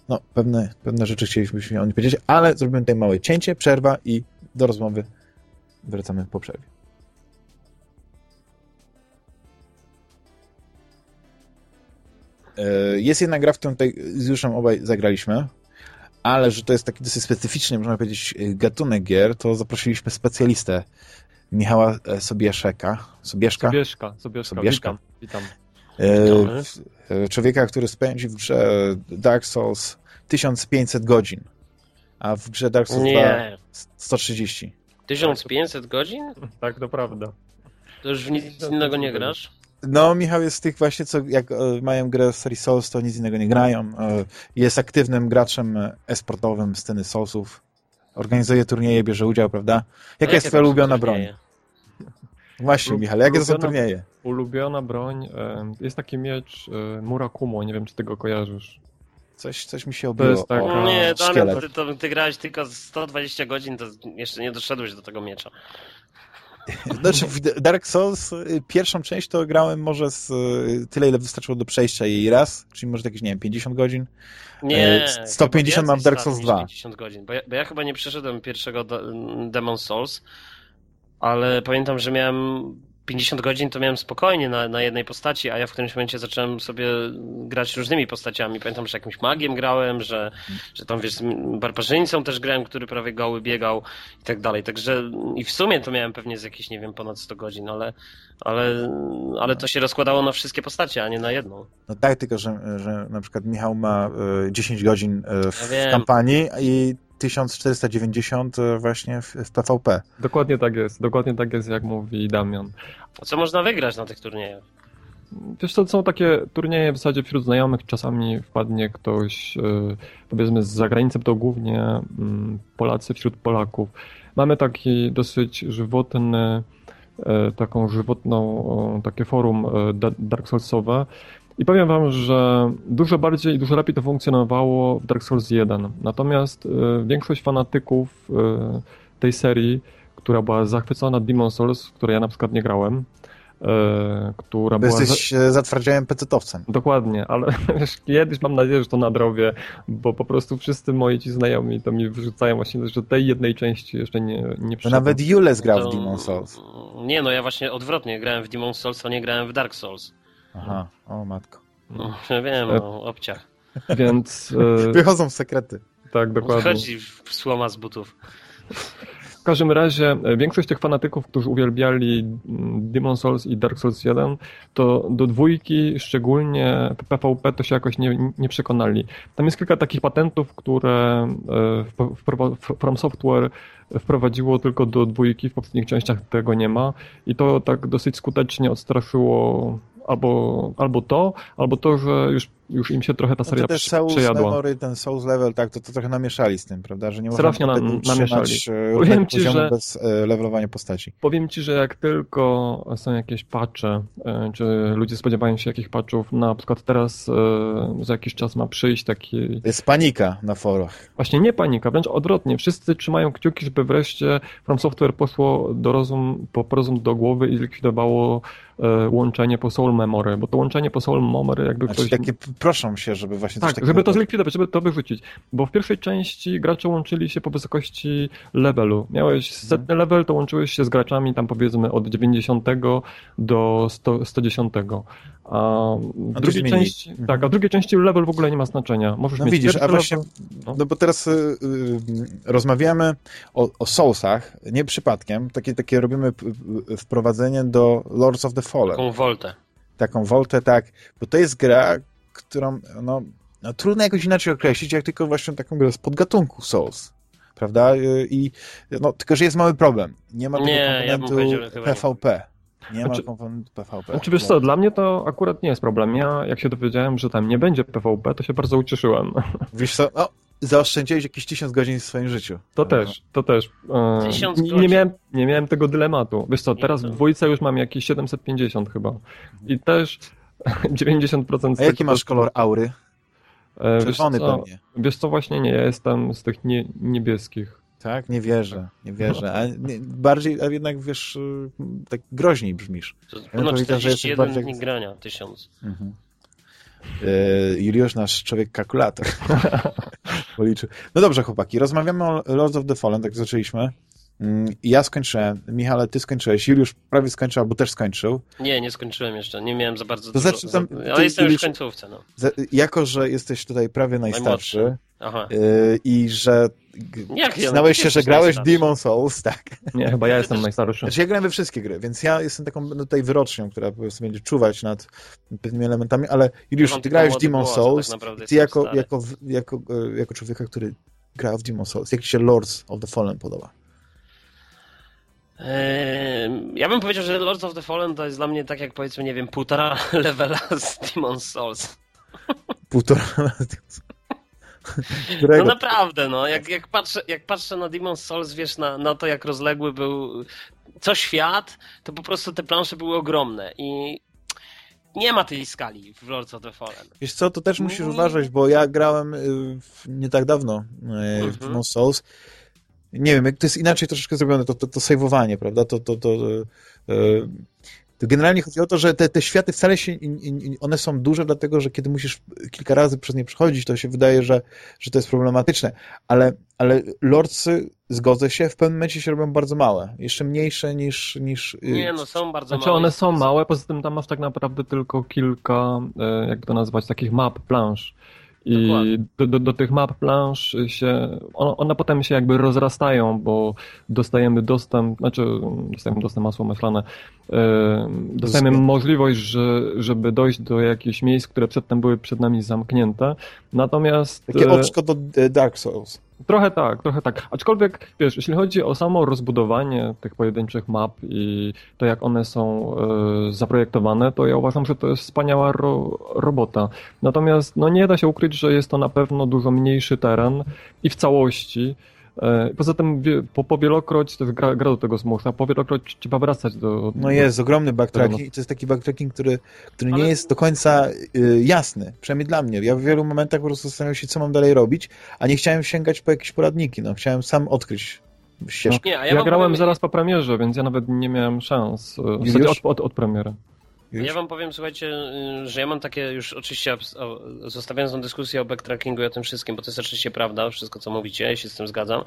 no, pewne, pewne rzeczy chcieliśmy o nich powiedzieć, ale zrobimy tutaj małe cięcie, przerwa i do rozmowy wracamy po przerwie. Jest jedna gra, w którą tutaj z Juszem obaj zagraliśmy, ale że to jest taki dosyć specyficzny, można powiedzieć, gatunek gier, to zaprosiliśmy specjalistę Michała e, Sobieszeka. Sobieszka? Sobieszka. Sobieszka. Sobieszka. Witam. Witam. E, człowieka, który spędzi w grze Dark Souls 1500 godzin, a w grze Dark Souls Nie. 2 130. 1500 godzin? Tak, to prawda. To już w nic innego nie grasz? No, Michał jest z tych właśnie, co jak e, mają grę w serii Souls, to nic innego nie grają. E, jest aktywnym graczem esportowym sceny Soulsów. Organizuje turnieje, bierze udział, prawda? Jaka jest twoja ulubiona broń? Właśnie, Michał, jakie to są turnieje? Ulubiona broń e, jest taki miecz Murakumo, nie wiem, czy tego kojarzysz. Coś, coś mi się obiło. To jest taka... Nie, Damian, ty, to, ty grałeś tylko 120 godzin, to jeszcze nie doszedłeś do tego miecza. Znaczy w Dark Souls y, pierwszą część to grałem może z y, tyle, ile wystarczyło do przejścia jej raz, czyli może jakieś, nie wiem, 50 godzin. Nie, 150 mam w Dark Souls 2. 50 godzin, bo ja, bo ja chyba nie przeszedłem pierwszego Demon Souls, ale pamiętam, że miałem 50 godzin to miałem spokojnie na, na jednej postaci, a ja w którymś momencie zacząłem sobie grać różnymi postaciami. Pamiętam, że jakimś magiem grałem, że, że tam wiesz, barbarzyńcą też grałem, który prawie goły biegał i tak dalej. Także i w sumie to miałem pewnie z jakieś, nie wiem, ponad 100 godzin, ale, ale, ale to się rozkładało na wszystkie postacie, a nie na jedną. No tak, tylko że, że na przykład Michał ma 10 e, godzin e, w ja kampanii i 1490 e, właśnie w, w, PvP. Dokładnie tak jest, dokładnie tak jest, jak mówi Damian. A co można wygrać na tych turniejach? Wiesz to są takie turnieje w zasadzie wśród znajomych, czasami wpadnie ktoś, e, powiedzmy z zagranicy, to głównie mm, Polacy wśród Polaków. Mamy taki dosyć żywotny taką żywotną, takie forum Dark Soulsowe. I powiem wam, że dużo bardziej i dużo lepiej to funkcjonowało w Dark Souls 1. Natomiast większość fanatyków tej serii, która była zachwycona Demon Souls, w której ja na przykład nie grałem, E, która Bo była... Jesteś za... zatwardziałym pecetowcem. Dokładnie, ale wiesz, kiedyś mam nadzieję, że to nadrobię, bo po prostu wszyscy moi ci znajomi to mi wyrzucają właśnie, że tej jednej części jeszcze nie, nie przyszedłem. Nawet Jules grał to... w Demon Souls. Nie, no ja właśnie odwrotnie, grałem w Demon Souls, a nie grałem w Dark Souls. Aha, o matko. No, wiem, no, obciach. Więc... E, Wychodzą sekrety. Tak, dokładnie. Chodzi słoma z butów. W każdym razie e, większość tych fanatyków, którzy uwielbiali mm, Demon Souls i Dark Souls 1, to do dwójki, szczególnie PvP, to się jakoś nie, nie przekonali. Tam jest kilka takich patentów, które e, From Software wprowadziło tylko do dwójki, w poprzednich częściach tego nie ma i to tak dosyć skutecznie odstraszyło albo, albo to, albo to, że już, już im się trochę ta seria znaczy, Souls przejadła. Memory, ten Souls Level, tak, to, to trochę namieszali z tym, prawda, że nie Strasznie można nam, namieszali. E, powiem ci, że bez e, levelowania postaci. Powiem ci, że jak tylko są jakieś patche, e, czy ludzie spodziewają się jakich patchów, na przykład teraz za jakiś czas ma przyjść taki... To jest panika na forach. Właśnie nie panika, wręcz odwrotnie. Wszyscy trzymają kciuki, żeby wreszcie From Software poszło do rozum, po rozum do głowy i zlikwidowało E, łączenie po soul memory, bo to łączenie po soul memory jakby znaczy, ktoś... takie proszą się, żeby właśnie Tak, żeby to zlikwidować, żeby to wyrzucić, bo w pierwszej części gracze łączyli się po wysokości levelu. Miałeś mhm. setny level, to łączyłeś się z graczami tam powiedzmy od 90 do 100, 110. A w drugiej części, mhm. tak, a w drugiej części level w ogóle nie ma znaczenia. Możesz no mieć widzisz, a właśnie, no. no. bo teraz y, y, rozmawiamy o, o Soulsach, nie przypadkiem, takie, takie robimy wprowadzenie do Lords of the Fallen. Taką woltę. Taką woltę, tak, bo to jest gra, którą, no, no trudno jakoś inaczej określić, jak tylko właśnie taką grę z podgatunku Souls prawda? I, no, tylko, że jest mały problem. Nie ma nie, komponentu ja PvP. Nie znaczy, ma komponentu PvP. Znaczy wiesz co, dla mnie to akurat nie jest problem. Ja jak się dowiedziałem, że tam nie będzie PvP, to się bardzo ucieszyłem. Wiesz co, no, zaoszczędziłeś jakieś tysiąc godzin w swoim życiu. To też, to też. E, tysiąc nie, nie, miałem, nie miałem tego dylematu. Wiesz co, teraz w dwójce już mam jakieś 750 chyba. I też 90% z A jaki masz kolor aury? E, Czerwony wiesz co, pewnie. Wiesz co, właśnie nie, ja jestem z tych nie, niebieskich. Tak? Nie wierzę, nie wierzę. A nie, bardziej, a jednak wiesz, tak groźniej brzmisz. To ja 41 bardziej... dni grania, tysiąc. Mhm. E, Juliusz, nasz człowiek kalkulator. Policzył. No dobrze, chłopaki, rozmawiamy o Lords of the Fallen, tak zaczęliśmy. Mm, ja skończyłem. Michale, ty skończyłeś. Juliusz prawie skończył, albo też skończył. Nie, nie skończyłem jeszcze. Nie miałem za bardzo to dużo. Znaczy, tam, Ale jestem już w końcówce. No. Jako, że jesteś tutaj prawie najstarszy yy, i że Jak ja, znałeś się, że grałeś Demon Souls, tak. Nie, chyba ja jestem najstarszy. Znaczy ja grałem we wszystkie gry, więc ja jestem taką no, tutaj wyrocznią, która będzie czuwać nad pewnymi elementami, ale Juliusz, ty grałeś Demon Souls, tak ty jako, jako, jako, jako, jako człowieka, który grał w Demon Souls, jak ci się Lords of the Fallen podoba? Ja bym powiedział, że Lords of the Fallen to jest dla mnie tak jak powiedzmy, nie wiem, półtora levela z Demon's Souls. Półtora No naprawdę, no. Jak, jak, patrzę, jak patrzę na Demon's Souls, wiesz, na, na to jak rozległy był co świat, to po prostu te plansze były ogromne i nie ma tej skali w Lords of the Fallen. Wiesz co, to też musisz uważać, bo ja grałem y, nie tak dawno y, w mhm. Demon's Souls nie wiem, to jest inaczej troszeczkę zrobione, to, to, to prawda, to, to, to, e, to generalnie chodzi o to, że te, te światy wcale się, one są duże, dlatego, że kiedy musisz kilka razy przez nie przechodzić, to się wydaje, że, że to jest problematyczne, ale, ale lordsy, zgodzę się, w pewnym momencie się robią bardzo małe, jeszcze mniejsze niż... niż y, nie, no są bardzo znaczy małe. one są małe, poza tym tam masz tak naprawdę tylko kilka, e, jak to nazwać, takich map, plansz, i do, do, do, tych map plansz się, one, one, potem się jakby rozrastają, bo dostajemy dostęp, znaczy dostajemy dostęp masło maślane, yy, dostajemy możliwość, że, żeby dojść do jakichś miejsc, które przedtem były przed nami zamknięte. Natomiast... Takie e, oczko do e, Dark Souls. Trochę tak, trochę tak. Aczkolwiek, wiesz, jeśli chodzi o samo rozbudowanie tych pojedynczych map i to, jak one są e, zaprojektowane, to ja uważam, że to jest wspaniała ro robota. Natomiast, no nie da się ukryć, że jest to na pewno dużo mniejszy teren i w całości poza tym po, po wielokroć, to jest gra, gra do tego smucha, po wielokroć trzeba wracać do... No jest, ogromny backtracking to jest taki backtracking, który, który Ale... nie jest do końca y, jasny, przynajmniej dla mnie. Ja w wielu momentach po prostu zastanawiam się, co mam dalej robić, a nie chciałem sięgać po jakieś poradniki, no. Chciałem sam odkryć ścieżkę. No, nie, ja, ja grałem powiem... zaraz po premierze, więc ja nawet nie miałem szans e, od, od, od premiery. Już? Ja wam powiem, słuchajcie, y, że ja mam takie już oczywiście, zostawiając tą dyskusję o backtrackingu i o tym wszystkim, bo to jest oczywiście prawda, wszystko co mówicie, ja się z tym zgadzam,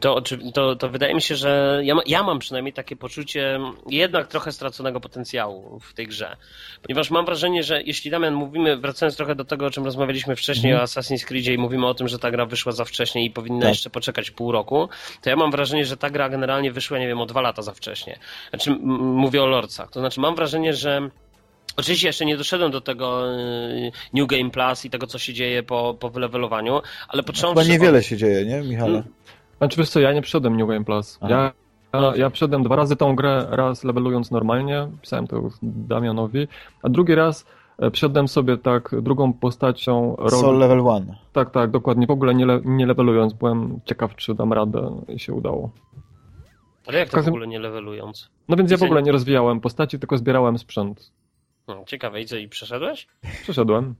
to, to, to wydaje mi się, że ja, ja mam przynajmniej takie poczucie jednak trochę straconego potencjału w tej grze. Ponieważ mam wrażenie, że jeśli Damian mówimy, wracając trochę do tego, o czym rozmawialiśmy wcześniej mm. o Assassin's Creedzie i mówimy o tym, że ta gra wyszła za wcześnie i powinna tak. jeszcze poczekać pół roku, to ja mam wrażenie, że ta gra generalnie wyszła, nie wiem, o dwa lata za wcześnie. Znaczy, mówię o Lorcach. To znaczy, mam wrażenie, że Oczywiście jeszcze nie doszedłem do tego y, New Game Plus i tego, co się dzieje po, po wylewelowaniu, ale począwszy... Chyba niewiele się dzieje, nie, Michale? Hmm. Znaczy wiesz co, ja nie przyszedłem New Game Plus. Ja, ja, ja przyszedłem dwa razy tą grę, raz levelując normalnie, pisałem to już Damianowi, a drugi raz e, Przyszedłem sobie tak drugą postacią. Soul level 1. Tak, tak, dokładnie. W ogóle nie, le, nie levelując. Byłem ciekaw, czy dam radę i się udało. Ale jak to w ogóle nie levelując? No więc ja w ogóle nie rozwijałem postaci, tylko zbierałem sprzęt. Hmm, ciekawe, i co, i przeszedłeś? Przeszedłem.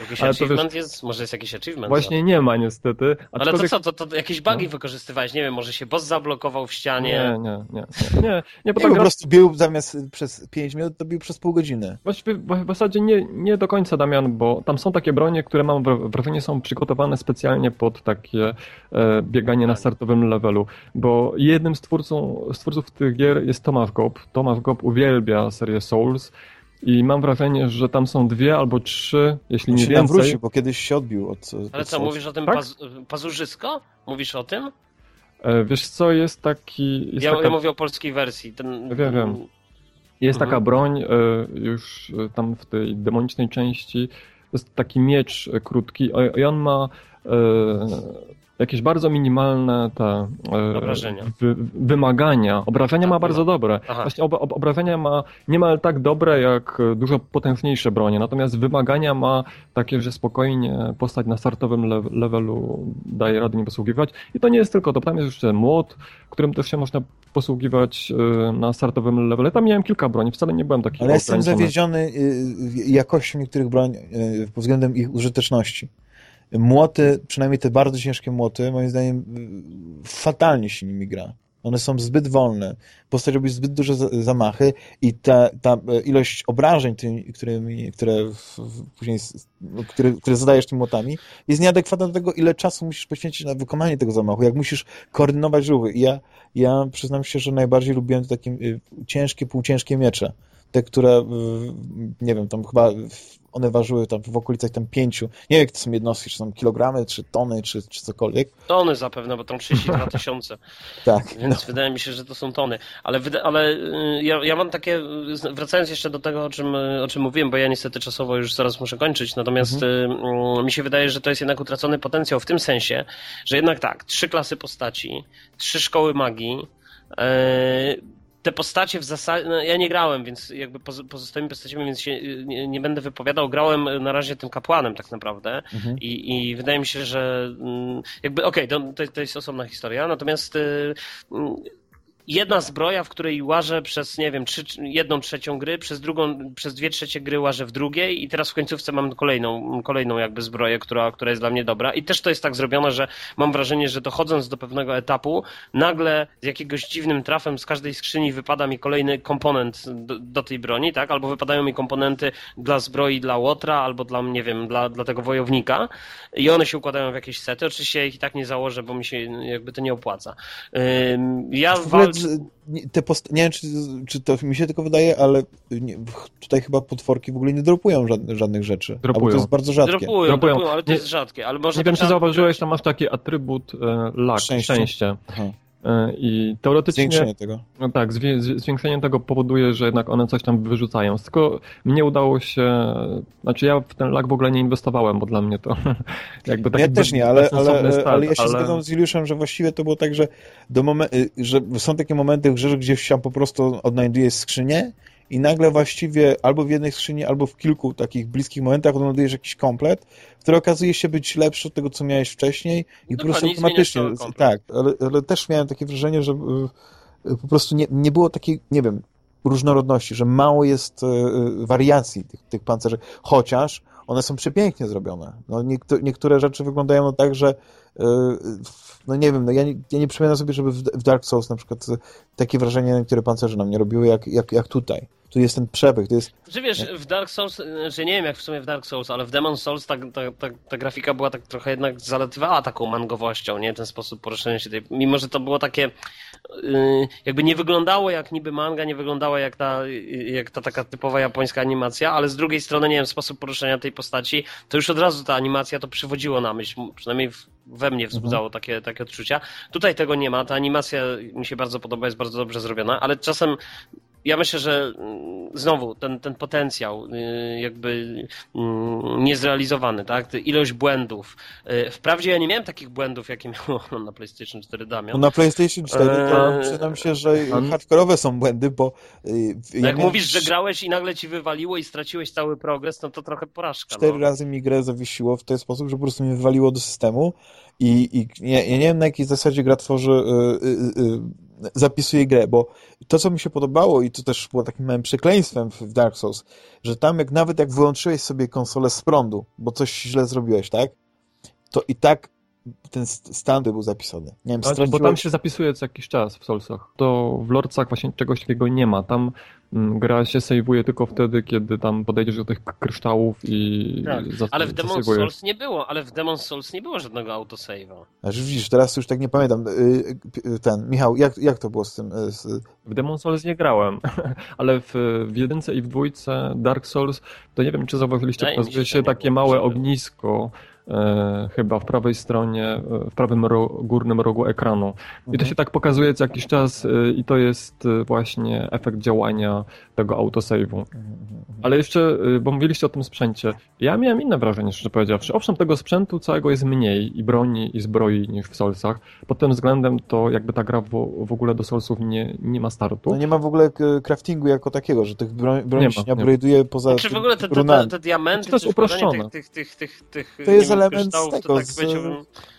Jakiś Ale achievement wiesz, jest? Może jest jakiś achievement? Właśnie nie ma niestety. Ale to co, to, to jakieś bugi no. wykorzystywałeś? Nie wiem, może się boss zablokował w ścianie? Nie, nie, nie. Nie, nie, nie, bo nie po prostu bił zamiast przez 5 minut, to bił przez pół godziny. Właściwie w zasadzie nie, nie do końca, Damian, bo tam są takie bronie, które mam wrażenie są przygotowane specjalnie pod takie e, bieganie na startowym levelu, bo jednym z, twórcą, z twórców tych gier jest Tomasz Gop. Tomasz Gop uwielbia serię Souls i mam wrażenie, że tam są dwie albo trzy, jeśli nie więcej. wrócił, bo kiedyś się odbił od... Ale co, mówisz o tym tak? paz pazurzysko? Mówisz o tym? E, wiesz co, jest taki... Jest ja, taka... ja mówię o polskiej wersji. Ten... Wiem, wiem. Jest mhm. taka broń e, już e, tam w tej demonicznej części, to jest taki miecz krótki i on ma jakieś bardzo minimalne te e, wy, wymagania. Obrażenia ma bardzo dobre. Aha. Właśnie ob, ob, obrażenia ma niemal tak dobre jak dużo potężniejsze bronie, natomiast wymagania ma takie, że spokojnie postać na startowym le levelu daje radę nie posługiwać. I to nie jest tylko to, tam jest jeszcze młot, którym też się można posługiwać e, na startowym levelu. Tam miałem kilka broni, wcale nie byłem taki Ale jestem zawiedziony y, jakością niektórych broni y, pod względem ich użyteczności młoty, przynajmniej te bardzo ciężkie młoty, moim zdaniem fatalnie się nimi gra. One są zbyt wolne, postać robi zbyt duże zamachy i ta, ta ilość obrażeń, które, które później które, które zadajesz tymi młotami, jest nieadekwatna do tego, ile czasu musisz poświęcić na wykonanie tego zamachu, jak musisz koordynować ruchy. I ja, ja przyznam się, że najbardziej lubiłem takie y, ciężkie, półciężkie miecze. Te, które, y, nie wiem, tam chyba one ważyły tam w okolicach tam pięciu, nie wiem jak to są jednostki, czy są kilogramy, czy tony, czy, czy cokolwiek. Tony zapewne, bo tam 32 tysiące. tak. Więc no. wydaje mi się, że to są tony. Ale, ale y, ja, ja mam takie, wracając jeszcze do tego, o czym, o czym mówiłem, bo ja niestety czasowo już zaraz muszę kończyć, natomiast mhm. Y, mi się wydaje, że to jest jednak utracony potencjał w tym sensie, że jednak tak, trzy klasy postaci, trzy szkoły magii, yy, te postacie w zasadzie, no ja nie grałem, więc jakby pozostałymi postaciami, więc się nie, nie, będę wypowiadał. Grałem na razie tym kapłanem tak naprawdę mhm. I, i wydaje mi się, że mm, jakby okej, okay, to, to jest osobna historia, natomiast y, mm, jedna zbroja, w której łażę przez, nie wiem, trzy, jedną trzecią gry, przez drugą, przez dwie trzecie gry łażę w drugiej i teraz w końcówce mam kolejną, kolejną jakby zbroję, która, która jest dla mnie dobra. I też to jest tak zrobione, że mam wrażenie, że dochodząc do pewnego etapu, nagle z jakiegoś dziwnym trafem z każdej skrzyni wypada mi kolejny komponent do, do tej broni, tak? Albo wypadają mi komponenty dla zbroi dla Łotra, albo dla, nie wiem, dla, dla tego wojownika i one się układają w jakieś sety. Oczywiście ja ich i tak nie założę, bo mi się jakby to nie opłaca. Ja wal te post... nie wiem, czy, czy to mi się tylko wydaje, ale nie, tutaj chyba potworki w ogóle nie dropują żadnych, żadnych rzeczy. Dropują. to jest bardzo rzadkie. Dropują, dropują. dropują ale to jest rzadkie. Ale może nie wiem, czy zauważyłeś, tam masz taki atrybut e, luck, szczęście. szczęście. E, I teoretycznie. Zwiększenie tego. No tak, zwiększenie tego powoduje, że jednak one coś tam wyrzucają. Tylko mnie udało się. Znaczy, ja w ten lak w ogóle nie inwestowałem, bo dla mnie to jakby taki. Ja też nie, ale, ale, start, ale ja się ale... zgadzam z Juliuszem, że właściwie to było tak, że, do momen- y, że są takie momenty w grze, gdzie się po prostu odnajdujesz skrzynię i nagle właściwie albo w jednej skrzyni, albo w kilku takich bliskich momentach odnajdujesz jakiś komplet, który okazuje się być lepszy od tego, co miałeś wcześniej i po prostu automatycznie, tak, ale, ale, też miałem takie wrażenie, że y, po prostu nie, nie było takiej, nie wiem, różnorodności, że mało jest y, wariacji tych, tych pancerzy, chociaż one są przepięknie zrobione. No, niektóre rzeczy wyglądają tak, że no nie wiem, no ja, nie, ja nie przypominam sobie, żeby w, Dark Souls na przykład takie wrażenie niektóre pancerze nam nie robiły jak, jak, jak tutaj. Tu jest ten przebieg, to jest... Że wiesz, w Dark Souls, że nie wiem jak w sumie w Dark Souls, ale w Demon Souls ta, ta, ta, ta grafika była tak trochę jednak zaletywała taką mangowością, nie? Ten sposób poruszania się tej... Mimo, że to było takie yy, jakby nie wyglądało jak niby manga, nie wyglądało jak ta, jak ta taka typowa japońska animacja, ale z drugiej strony, nie wiem, sposób poruszania tej postaci, to już od razu ta animacja to przywodziło na myśl, przynajmniej we mnie wzbudzało mhm. takie, takie odczucia. Tutaj tego nie ma, ta animacja mi się bardzo podoba, jest bardzo dobrze zrobiona, ale czasem ja myślę, że mm, znowu ten, ten potencjał y, jakby mm, niezrealizowany, tak? Ilość błędów. Y, wprawdzie ja nie miałem takich błędów, jakie miałem na PlayStation 4 Damian. No na PlayStation 4 to eee... przyznam się, że hardkorowe są błędy, bo... Y, ja jak mówisz, że grałeś i nagle ci wywaliło i straciłeś cały progres, no to trochę porażka. Cztery no. razy mi grę zawiesiło w ten sposób, że po prostu mnie wywaliło do systemu i, i ja, ja nie wiem na jakiej zasadzie gra tworzy, zapisuje grę, bo to, co mi się podobało i to też było takim małym przekleństwem w Dark Souls, że tam jak nawet jak wyłączyłeś sobie konsolę z prądu, bo coś źle zrobiłeś, tak? To i tak ten stan był zapisany. Nie wiem, straciłeś... Bo tam się zapisuje co jakiś czas w Soulsach. To w Lordsach właśnie czegoś takiego nie ma. Tam gra się saveuje tylko wtedy, kiedy tam podejdziesz do tych kryształów i tak, ale w Demon Souls nie było, ale w Demon Souls nie było żadnego autosave'a. Znaczy widzisz, teraz już tak nie pamiętam. Y, ten, Michał, jak, jak to było z tym? Y, z... W Demon Souls nie grałem, ale w, w jedynce i w dwójce Dark Souls, to nie wiem, czy zauważyliście, pokazuje się takie małe ognisko, E, chyba w prawej stronie, e, w prawym ro, górnym rogu ekranu. I to mhm. się tak pokazuje co jakiś czas e, i to jest właśnie efekt działania tego autosave'u. Ale jeszcze, bo mówiliście o tym sprzęcie, ja miałem inne wrażenie, szczerze powiedziawszy. Owszem, tego sprzętu całego jest mniej i broni i zbroi niż w Soulsach. Pod tym względem to jakby ta gra w, w ogóle do Soulsów nie, nie ma startu. No nie ma w ogóle craftingu jako takiego, że tych broni, broni się nie upgrade'uje poza Czy znaczy w ogóle te, te, te, te diamenty, to jest uproszczone. Tych, tych, tych, tych, to jest element z tego, tak z,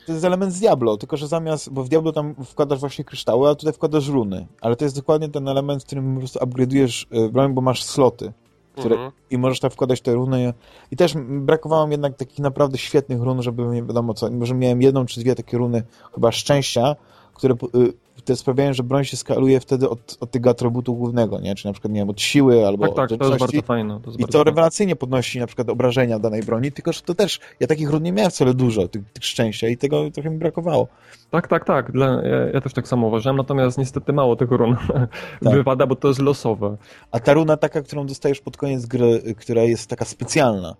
to jest element z Diablo, tylko że zamiast, bo w Diablo tam wkładasz właśnie kryształy, a tutaj wkładasz runy, ale to jest dokładnie ten element, w którym po prostu upgrade'ujesz e, broń, bo masz sloty. Które, mhm. I możesz tam wkładać te runy. I też brakowało mi jednak takich naprawdę świetnych run, żeby nie wiadomo co. Może miałem jedną czy dwie takie runy, chyba szczęścia, które y, te sprawiają, że broń się skaluje wtedy od, od tego atrybutu głównego, nie? Czy na przykład, nie wiem, od siły albo tak, tak, to jest bardzo fajne. To jest I bardzo to rewelacyjnie podnosi na przykład obrażenia danej broni, tylko że to też, ja takich run nie miałem wcale dużo, tych, tych szczęścia i tego trochę mi brakowało. Tak, tak, tak. Dla, ja, ja, też tak samo uważałem, natomiast niestety mało tych run tak. wypada, bo to jest losowe. A ta runa taka, którą dostajesz pod koniec gry, która jest taka specjalna,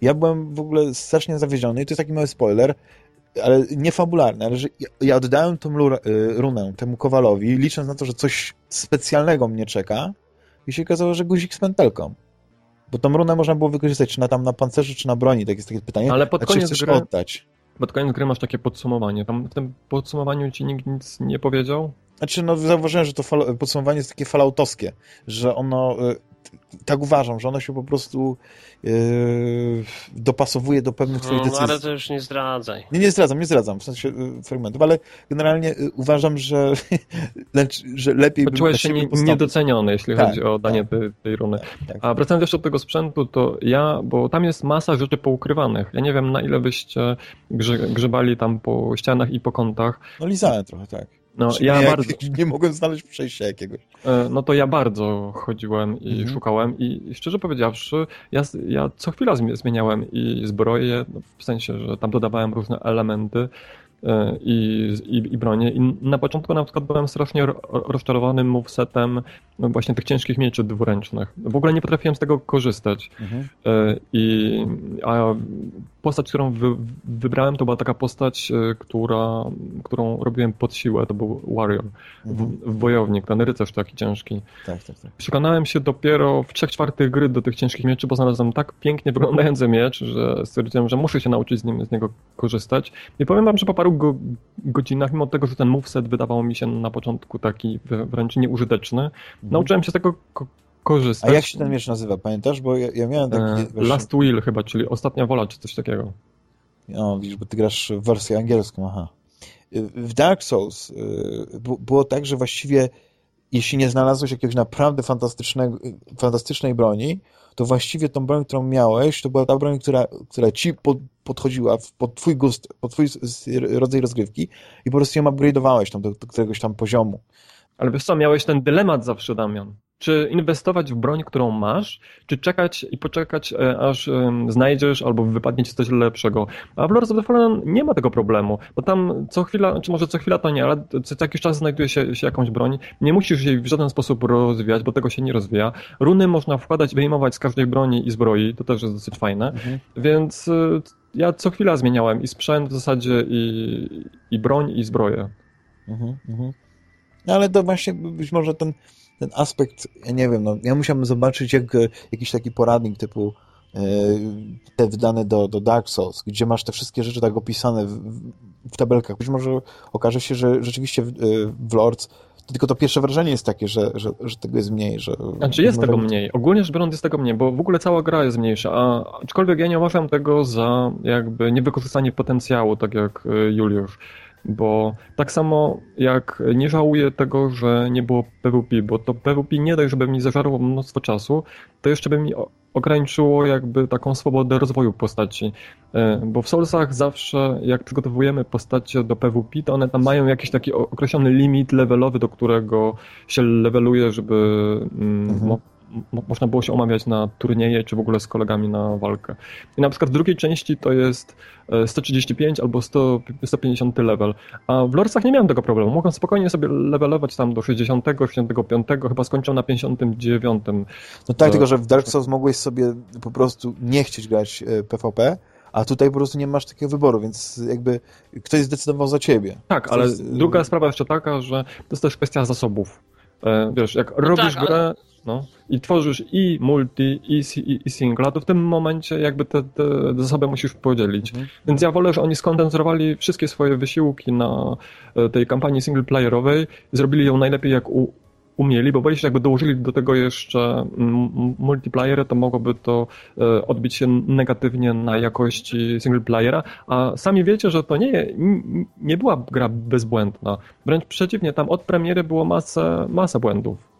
ja byłem w ogóle strasznie zawiedziony i to jest taki mały spoiler, ale nie fabularne, ale że ja oddałem tą y, runę temu Kowalowi, licząc na to, że coś specjalnego mnie czeka i się okazało, że guzik z pętelką. Bo tą runę można było wykorzystać czy na tam na pancerzu, czy na broni, tak jest takie pytanie. Ale pod koniec chcesz gry, oddać? Pod koniec gry masz takie podsumowanie. Tam w tym podsumowaniu ci nikt nic nie powiedział? Znaczy, no zauważyłem, że to podsumowanie jest takie falautowskie, że ono y, tak uważam, że ono się po prostu yy, dopasowuje do pewnych twoich no, decyzji. ale to już nie zdradzaj. Nie, nie zdradzam, nie zdradzam, w sensie yy, fragmentów, ale generalnie yy, uważam, że, że lepiej Poczułeś się nie, niedoceniony, jeśli tak, chodzi o danie tak, tej, tej runy. Tak, A wracając jeszcze do tego sprzętu, to ja, bo tam jest masa rzeczy poukrywanych. Ja nie wiem, na ile byście grzebali tam po ścianach i po kątach. No lizałem trochę, tak. No, ja bardzo... nie mogłem znaleźć przejścia jakiegoś. E, no to ja bardzo chodziłem i mhm. szukałem i szczerze powiedziawszy, ja, ja co chwila zmieniałem i zbroję, no, w sensie, że tam dodawałem różne elementy, E, i, i, i bronię. I na początku na przykład byłem strasznie rozczarowanym movesetem no właśnie tych ciężkich mieczy dwuręcznych. W ogóle nie potrafiłem z tego korzystać. Mhm. E, I, a postać, którą wy, wybrałem, to była taka postać, e, która, którą robiłem pod siłę. To był warrior, mhm. w, wojownik, ten rycerz taki ciężki. Tak, tak, tak. Przekonałem się dopiero w trzech czwartych gry do tych ciężkich mieczy, bo znalazłem tak pięknie wyglądający miecz, że stwierdziłem, że muszę się nauczyć z, nim, z niego korzystać. I powiem wam, że po paru go, godzinach, mimo tego, że ten moveset wydawał mi się na początku taki wręcz nieużyteczny, mhm. nauczyłem się tego korzystać. A jak się ten miecz nazywa, pamiętasz? Bo ja, ja miałem taki... E, właśnie... Last Will chyba, czyli Ostatnia Wola, czy coś takiego. No, widzisz, bo ty grasz w wersję angielską, aha. W Dark Souls y, było tak, że właściwie jeśli nie znalazłeś jakiegoś naprawdę fantastycznego, fantastycznej broni, to właściwie tą broń, którą miałeś, to była ta broń, która, która ci pod, podchodziła pod twój gust, pod twój rodzaj rozgrywki i po prostu ją upgrade'owałeś tam do, do któregoś tam poziomu. Ale wiesz co, miałeś ten dylemat zawsze, Damian. Czy inwestować w broń, którą masz, czy czekać i poczekać, e, aż znajdziesz albo wypadnie ci coś lepszego. A w Lords of the Fallen nie ma tego problemu, bo tam co chwila, czy może co chwila to nie, ale co jakiś czas znajduje się, się jakąś broń. Nie musisz jej w żaden sposób rozwijać, bo tego się nie rozwija. Runy można wkładać wyjmować z każdej broni i zbroi, to też jest dosyć fajne. Mhm. Więc e, ja co chwila zmieniałem i sprzęt w zasadzie, i, i broń, i zbroję. Mhm, mhm. No ale to właśnie być może ten ten aspekt, ja nie wiem, no, ja musiałbym zobaczyć jak, e, jakiś taki poradnik typu e, te wydane do, do Dark Souls, gdzie masz te wszystkie rzeczy tak opisane w, w tabelkach. Być może okaże się, że rzeczywiście w, e, w Lords to tylko to pierwsze wrażenie jest takie, że, że, że tego jest mniej. Że znaczy jest tego mniej. Ogólnie rzecz biorąc jest tego mniej, bo w ogóle cała gra jest mniejsza, a aczkolwiek ja nie uważam tego za jakby niewykorzystanie potencjału, tak jak Juliusz bo tak samo jak nie żałuję tego, że nie było PvP, bo to PvP nie dość, żeby mi zażarło mnóstwo czasu, to jeszcze by mi ograniczyło jakby taką swobodę rozwoju postaci. E, bo w Soulsach zawsze jak przygotowujemy postacie do PvP, to one tam mają jakiś taki określony limit levelowy, do którego się leveluje, żeby mm, można było się omawiać na turnieje, czy w ogóle z kolegami na walkę. I na przykład w drugiej części to jest 135 e, albo 100, 150 level, a w Lorsach nie miałem tego problemu. Mogłem spokojnie sobie levelować tam do 60, 65, chyba skończył na 59. No tak, tylko że w Dark Souls mogłeś sobie po prostu nie chcieć grać PvP, a tutaj po prostu nie masz takiego wyboru, więc jakby ktoś zdecydował za ciebie. Tak, ale jest... druga sprawa jeszcze taka, że to jest też kwestia zasobów. E, wiesz, jak no robisz tak, grę ale... no, i tworzysz i multi, i, i, i singla, to w tym momencie jakby te, te zasoby musisz podzielić. Mhm. Więc ja wolę, że oni skondensowali wszystkie swoje wysiłki na e, tej kampanii singleplayerowej, zrobili ją najlepiej jak u, umieli, bo jeśli jakby dołożyli do tego jeszcze multiplayer, to mogłoby to e, odbić się negatywnie na jakości singleplayera, a sami wiecie, że to nie, nie była gra bezbłędna. Wręcz przeciwnie, tam od premiery było masę, masę błędów.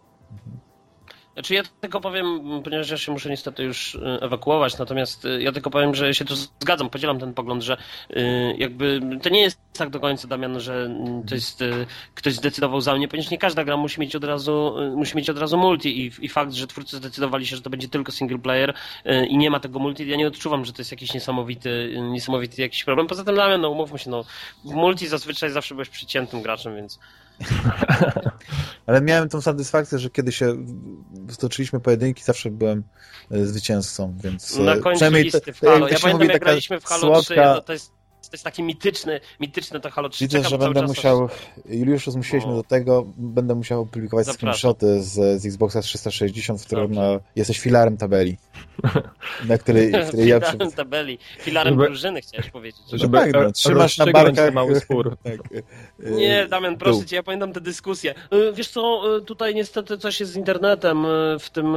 Znaczy ja tylko powiem, ponieważ ja się muszę niestety już y, ewakuować, natomiast y, ja tylko powiem, że się tu zgadzam, podzielam ten pogląd, że y, jakby to nie jest tak do końca, Damian, że to jest, ktoś zdecydował za mnie, ponieważ nie każda gra musi mieć od razu, musi mieć od razu multi i, i fakt, że twórcy zdecydowali się, że to będzie tylko single player i nie ma tego multi, ja nie odczuwam, że to jest jakiś niesamowity, niesamowity jakiś problem. Poza tym Damian, no umówmy się, no w multi zazwyczaj zawsze byłeś przeciętym graczem, więc Ale miałem tą satysfakcję, że kiedy się stoczyliśmy pojedynki, zawsze byłem e, zwycięzcą, więc... E, Na końcu listy w Halo. Ja pamiętam, jak graliśmy w Halo słodka... 3, no to jest to jest taki mityczny, mityczne to Halo 3. Widzę, Czekam że będę musiał, Juliuszu zmusiliśmy o. do tego, będę musiał opublikować screenshoty z, z Xboxa 360, w którym no, jesteś filarem tabeli. Na której, której ja Filarem tabeli, filarem żeby, drużyny chciałeś powiedzieć. Żeby tak, no, trzymasz na barkach mały spór. tak, e, Nie, Damian, proszę cię, ja pamiętam tę dyskusję. E, wiesz co, e, tutaj niestety coś jest z internetem w tym,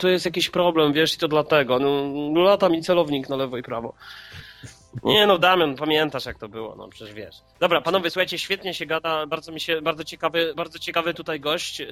to jest jakiś problem, wiesz, i to dlatego. No, lata mi celownik na lewo i prawo. Nie no, Damian, pamiętasz jak to było, no przecież wiesz. Dobra, panowie, słuchajcie, świetnie się gada, bardzo mi się, bardzo ciekawy, bardzo ciekawy tutaj gość. Yy,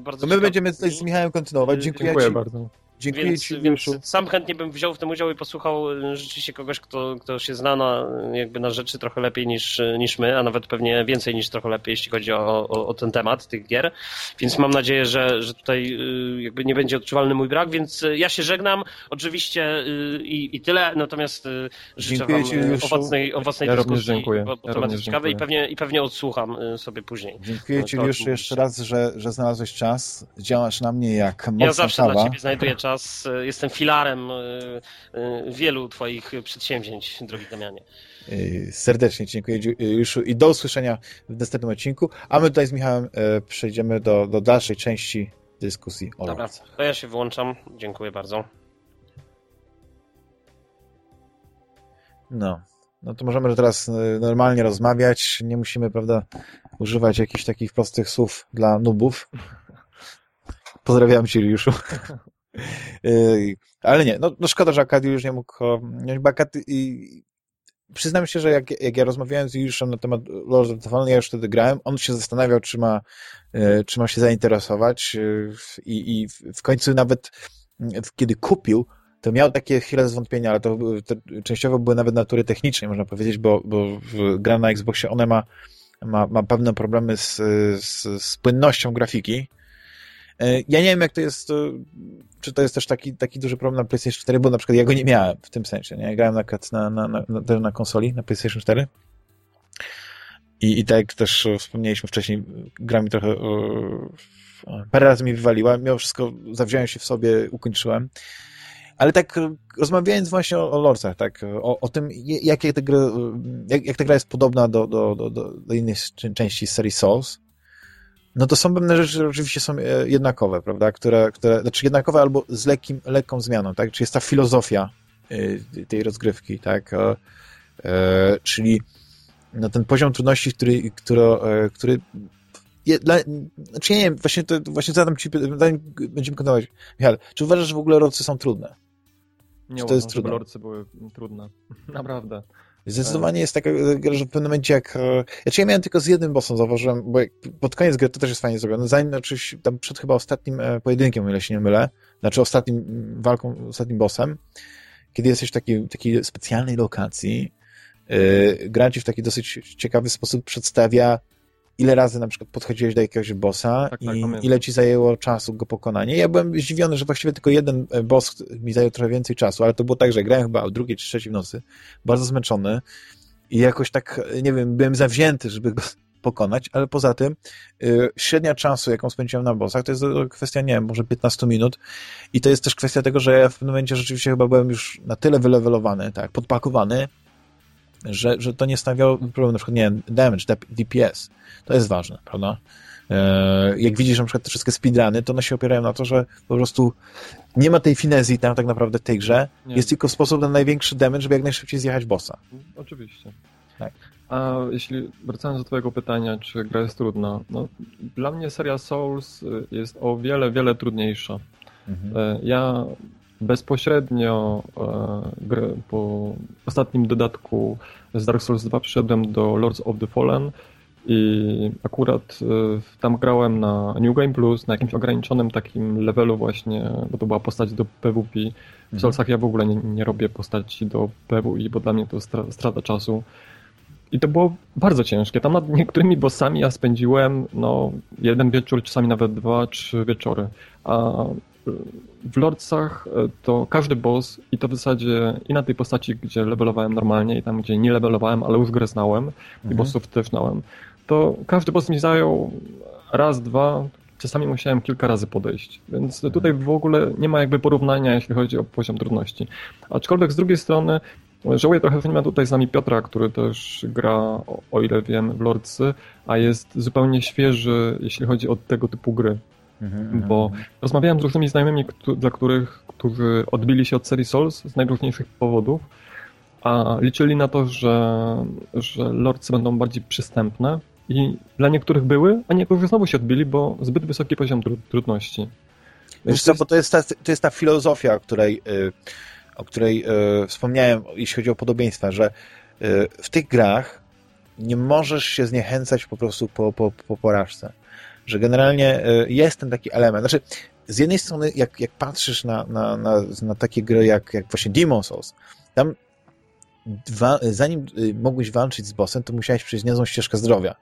bardzo to my ciekawy... będziemy tutaj z Michałem kontynuować. Dziękuję, Dziękuję ci. bardzo. Dziękuję więc, Ci, więc sam chętnie bym wziął w tym udział i posłuchał y, rzeczywiście kogoś, kto, kto się zna na, jakby na rzeczy trochę lepiej niż, niż my, a nawet pewnie więcej niż trochę lepiej, jeśli chodzi o, o, o ten temat tych gier. Więc mam nadzieję, że, że tutaj y, jakby nie będzie odczuwalny mój brak, więc y, ja się żegnam oczywiście i, i tyle, natomiast życzę dziękuję Wam ci, owocnej, owocnej ja dyskusji, dziękuję. bo, bo ja temat jest ciekawy i pewnie, i pewnie odsłucham sobie później. Dziękuję Ci już jeszcze raz, że, że znalazłeś czas. Działasz na mnie jak mocna Ja zawsze kawa. dla Ciebie znajduję czas. Jestem jestem filarem e, e, wielu Twoich przedsięwzięć, drogi Damianie. E, serdecznie dziękuję Juszu i do usłyszenia w następnym odcinku. A my tutaj z Michałem przejdziemy do, do dalszej części dyskusji o Dobra, to ja się wyłączam. Dziękuję bardzo. No. No to możemy teraz normalnie rozmawiać. Nie musimy, prawda, używać jakichś takich prostych słów dla nubów. Pozdrawiam cię, Juliuszu. Ale nie, no, no szkoda, że Akady już nie mógł, Akady, przyznam się, że jak, jak ja rozmawiałem z Juliuszem na temat Lords of the Fallen, ja już wtedy grałem, on się zastanawiał, czy ma, czy ma się zainteresować i, i w końcu nawet kiedy kupił, to miał takie chwile zwątpienia, ale to, to częściowo były nawet natury technicznej, można powiedzieć, bo, bo gra na Xboxie, one ma, ma, ma pewne problemy z, z, z płynnością grafiki. E, ja nie wiem, jak to jest, czy to jest też taki, taki duży problem na PlayStation 4, bo na przykład ja go nie miałem w tym sensie, nie? grałem na, na, na, na, na konsoli, na PlayStation 4 i, i tak jak też wspomnieliśmy wcześniej, gra mi trochę parę razy mi wywaliła, mimo wszystko zawziąłem się w sobie, ukończyłem. Ale tak rozmawiając właśnie o, o lorcach, tak, o, o tym, jakie te gry, jak, jak ta gra jest podobna do, do, do, do innych części serii Souls, no to są pewne rzeczy, które oczywiście są e, jednakowe, prawda, które, które znaczy jednakowe albo z lekkim, lekką zmianą, tak, czyli jest ta filozofia e, tej rozgrywki, tak, e, czyli no ten poziom trudności, który, który, który je, dla, znaczy nie wiem, właśnie, to, właśnie zadam ci pytanie, będziemy kontynuować. Michał, czy uważasz, że w ogóle lorcy są trudne? Nie czy to jest trudne? lorcy były trudne. Naprawdę. Zdecydowanie jest taka że w pewnym momencie jak... Znaczy ja miałem tylko z jednym bossem, zauważyłem, bo pod koniec gry to też jest fajnie zrobione. Zanim, znaczy tam przed chyba ostatnim e, pojedynkiem, o ile się nie mylę, znaczy ostatnim walką, ostatnim bossem, kiedy jesteś w takiej, takiej specjalnej lokacji, yy, gra ci w taki dosyć ciekawy sposób przedstawia ile razy na przykład podchodziłeś do jakiegoś bossa tak, tak i tak, ile ci zajęło czasu go pokonanie. Ja byłem zdziwiony, że właściwie tylko jeden e, boss mi zajął trochę więcej czasu, ale to było tak, że grałem chyba o drugiej czy trzeciej w nocy, bardzo zmęczony i jakoś tak, e, nie wiem, byłem zawzięty, żeby go pokonać, ale poza tym yy, średnia czasu, jaką spędziłem na bossach, to jest kwestia, nie wiem, może 15 minut i to jest też kwestia tego, że ja w pewnym momencie rzeczywiście chyba byłem już na tyle wylewelowany, tak, podpakowany, że, że to nie stawiało problemu, na przykład, nie wiem, damage, DPS. To jest ważne, prawda? E, jak widzisz na przykład te wszystkie speedruny, to one się opierają na to, że po prostu nie ma tej finezji tam tak naprawdę w tej grze. Nie. Jest tylko sposób na największy damage, żeby jak najszybciej zjechać bossa. Oczywiście. Tak. A jeśli wracając do twojego pytania, czy gra jest trudna, no dla mnie seria Souls jest o wiele, wiele trudniejsza. Mhm. E, ja bezpośrednio e, po ostatnim dodatku z Dark Souls 2 przyszedłem do Lords of the Fallen i akurat e, tam grałem na New Game Plus, na jakimś ograniczonym takim levelu właśnie, bo to była postać do PvP. W mhm. Soulsach ja w ogóle nie, nie robię postaci do PvE, bo dla mnie to strata czasu. I to było bardzo ciężkie. Tam nad niektórymi bossami ja spędziłem no, jeden wieczór, czasami nawet dwa, trzy wieczory. A w Lordsach e, to każdy boss i to w zasadzie i na tej postaci, gdzie levelowałem normalnie i tam, gdzie nie levelowałem, ale już grę znałem mhm. i bossów też znałem, to każdy boss mi zajął raz, dwa, czasami musiałem kilka razy podejść, więc mhm. tutaj w ogóle nie ma jakby porównania, jeśli chodzi o poziom trudności. Aczkolwiek z drugiej strony Żałuję trochę, że nie ma tutaj z nami Piotra, który też gra, o ile wiem, w Lordsy, a jest zupełnie świeży, jeśli chodzi o tego typu gry. Mhm, bo rozmawiałem z różnymi znajomymi, dla których, którzy odbili się od serii Souls z najróżniejszych powodów, a liczyli na to, że, że Lordsy będą bardziej przystępne i dla niektórych były, a niektórzy znowu się odbili, bo zbyt wysoki poziom trudności. Wiesz co, bo to jest ta, to jest ta filozofia, o której, y, o której y, wspomniałem, jeśli chodzi o podobieństwa, że y, w tych grach nie możesz się zniechęcać po prostu po, po, po porażce że generalnie e, jest ten taki element. Znaczy, z jednej strony, jak, jak patrzysz na, na, na, na takie gry jak, jak właśnie Demon Souls, tam dwa, zanim y, mogłeś walczyć z bossem, to musiałeś przejść niezłą ścieżkę zdrowia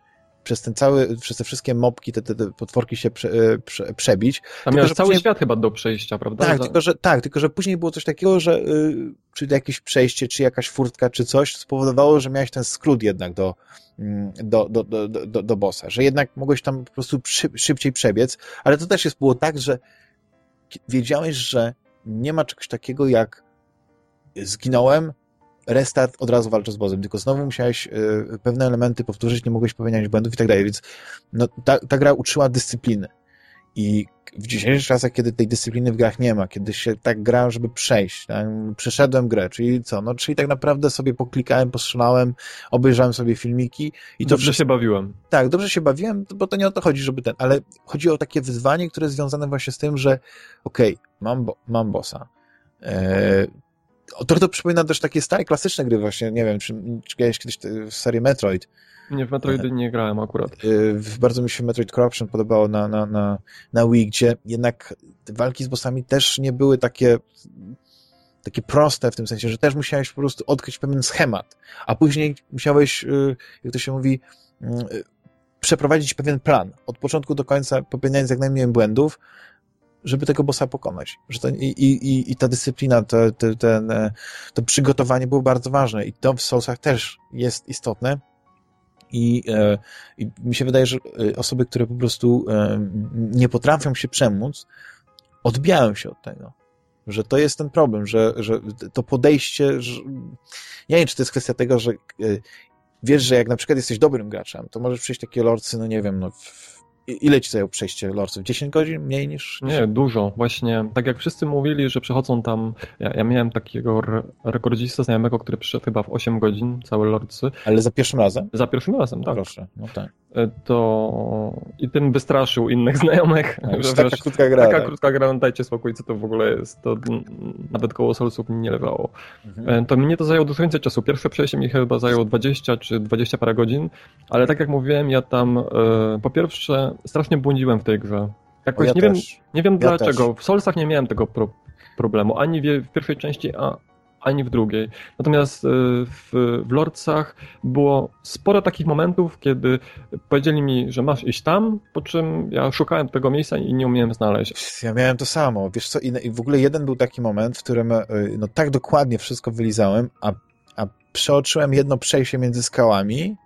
przez ten cały, przez te wszystkie mopki, te, te, te potworki się prze, e, prze, przebić. Tam miałeś cały później... świat chyba do przejścia, prawda? Tak, tylko, że, tak, tylko że później było coś takiego, że y, czy jakieś przejście, czy jakaś furtka, czy coś spowodowało, że miałeś ten skrót jednak do, mm, do, do, do, do, do bossa, że jednak mogłeś tam po prostu szybciej przebiec, ale to też jest było tak, że wiedziałeś, że nie ma czegoś takiego jak zginąłem, restart, od razu walczysz z bossem, tylko znowu musiałeś y, pewne elementy powtórzyć, nie mogłeś popełniać błędów i tak dalej, więc no, ta, ta gra uczyła dyscypliny. I w dzisiejszych czasach, kiedy tej dyscypliny w grach nie ma, kiedy się tak gra, żeby przejść, tak? przeszedłem grę, czyli co? No, czyli tak naprawdę sobie poklikałem, postrzelałem, obejrzałem sobie filmiki i to Dobrze wszystko... się bawiłem. Tak, dobrze się bawiłem, bo to nie o to chodzi, żeby ten, ale chodzi o takie wyzwanie, które jest związane właśnie z tym, że okej, okay, mam, bo, mam bossa. Eee, to, to przypomina też takie stare, klasyczne gry właśnie, nie wiem, czy, czy kiedyś, kiedyś w serii Metroid, nie, w Metroidy nie grałem akurat. Y, bardzo mi się Metroid Corruption podobało na, na, na, na Wii, gdzie jednak walki z bossami też nie były takie takie proste w tym sensie, że też musiałeś po prostu odkryć pewien schemat, a później musiałeś, y, jak to się mówi, y, przeprowadzić pewien plan. Od początku do końca popełniając jak najmniej błędów, żeby tego bossa pokonać. Że to, i, i, I ta dyscyplina, to, to, ten, to przygotowanie było bardzo ważne i to w Soulsach też jest istotne, i, e, I mi się wydaje, że e, osoby, które po prostu e, nie potrafią się przemóc, odbijają się od tego. Że to jest ten problem, że, że to podejście, że... nie wiem, czy to jest kwestia tego, że wiesz, że jak na przykład jesteś dobrym graczem, to możesz przejść takie lorcy, no nie wiem, no Ile ci zajęło przejście Lordsów? 10 godzin? Mniej niż... Nie, dużo. Właśnie, tak jak wszyscy mówili, że przechodzą tam... Ja, ja miałem takiego re rekordzista znajomego, który przyszedł chyba w 8 godzin, całe Lordsy. Ale za pierwszym razem? Za pierwszym razem, tak. Proszę, no tak. E, to... I tym wystraszył innych znajomych. No, że, taka wiesz, krótka gra. Taka tak. krótka gra, no dajcie spokój, co to w ogóle jest. To nawet koło Soulsów nie lewało. Mhm. E, to mnie to zajęło dużo więcej czasu. Pierwsze przejście mi chyba zajęło 20 czy 20 parę godzin, ale tak jak mówiłem, ja tam e, po pierwsze strasznie błądziłem w tej grze. Jakoś ja nie, wiem, nie wiem ja dlaczego. Też. W Solsach nie miałem tego pro problemu. Ani w, pierwszej części, a, ani w drugiej. Natomiast e, w, w Lordsach było sporo takich momentów, kiedy powiedzieli mi, że masz iść tam, po czym ja szukałem tego miejsca i nie umiałem znaleźć. Ja miałem to samo. Wiesz co, i w ogóle jeden był taki moment, w którym e, no, tak dokładnie wszystko wylizałem, a, a przeoczyłem jedno przejście między skałami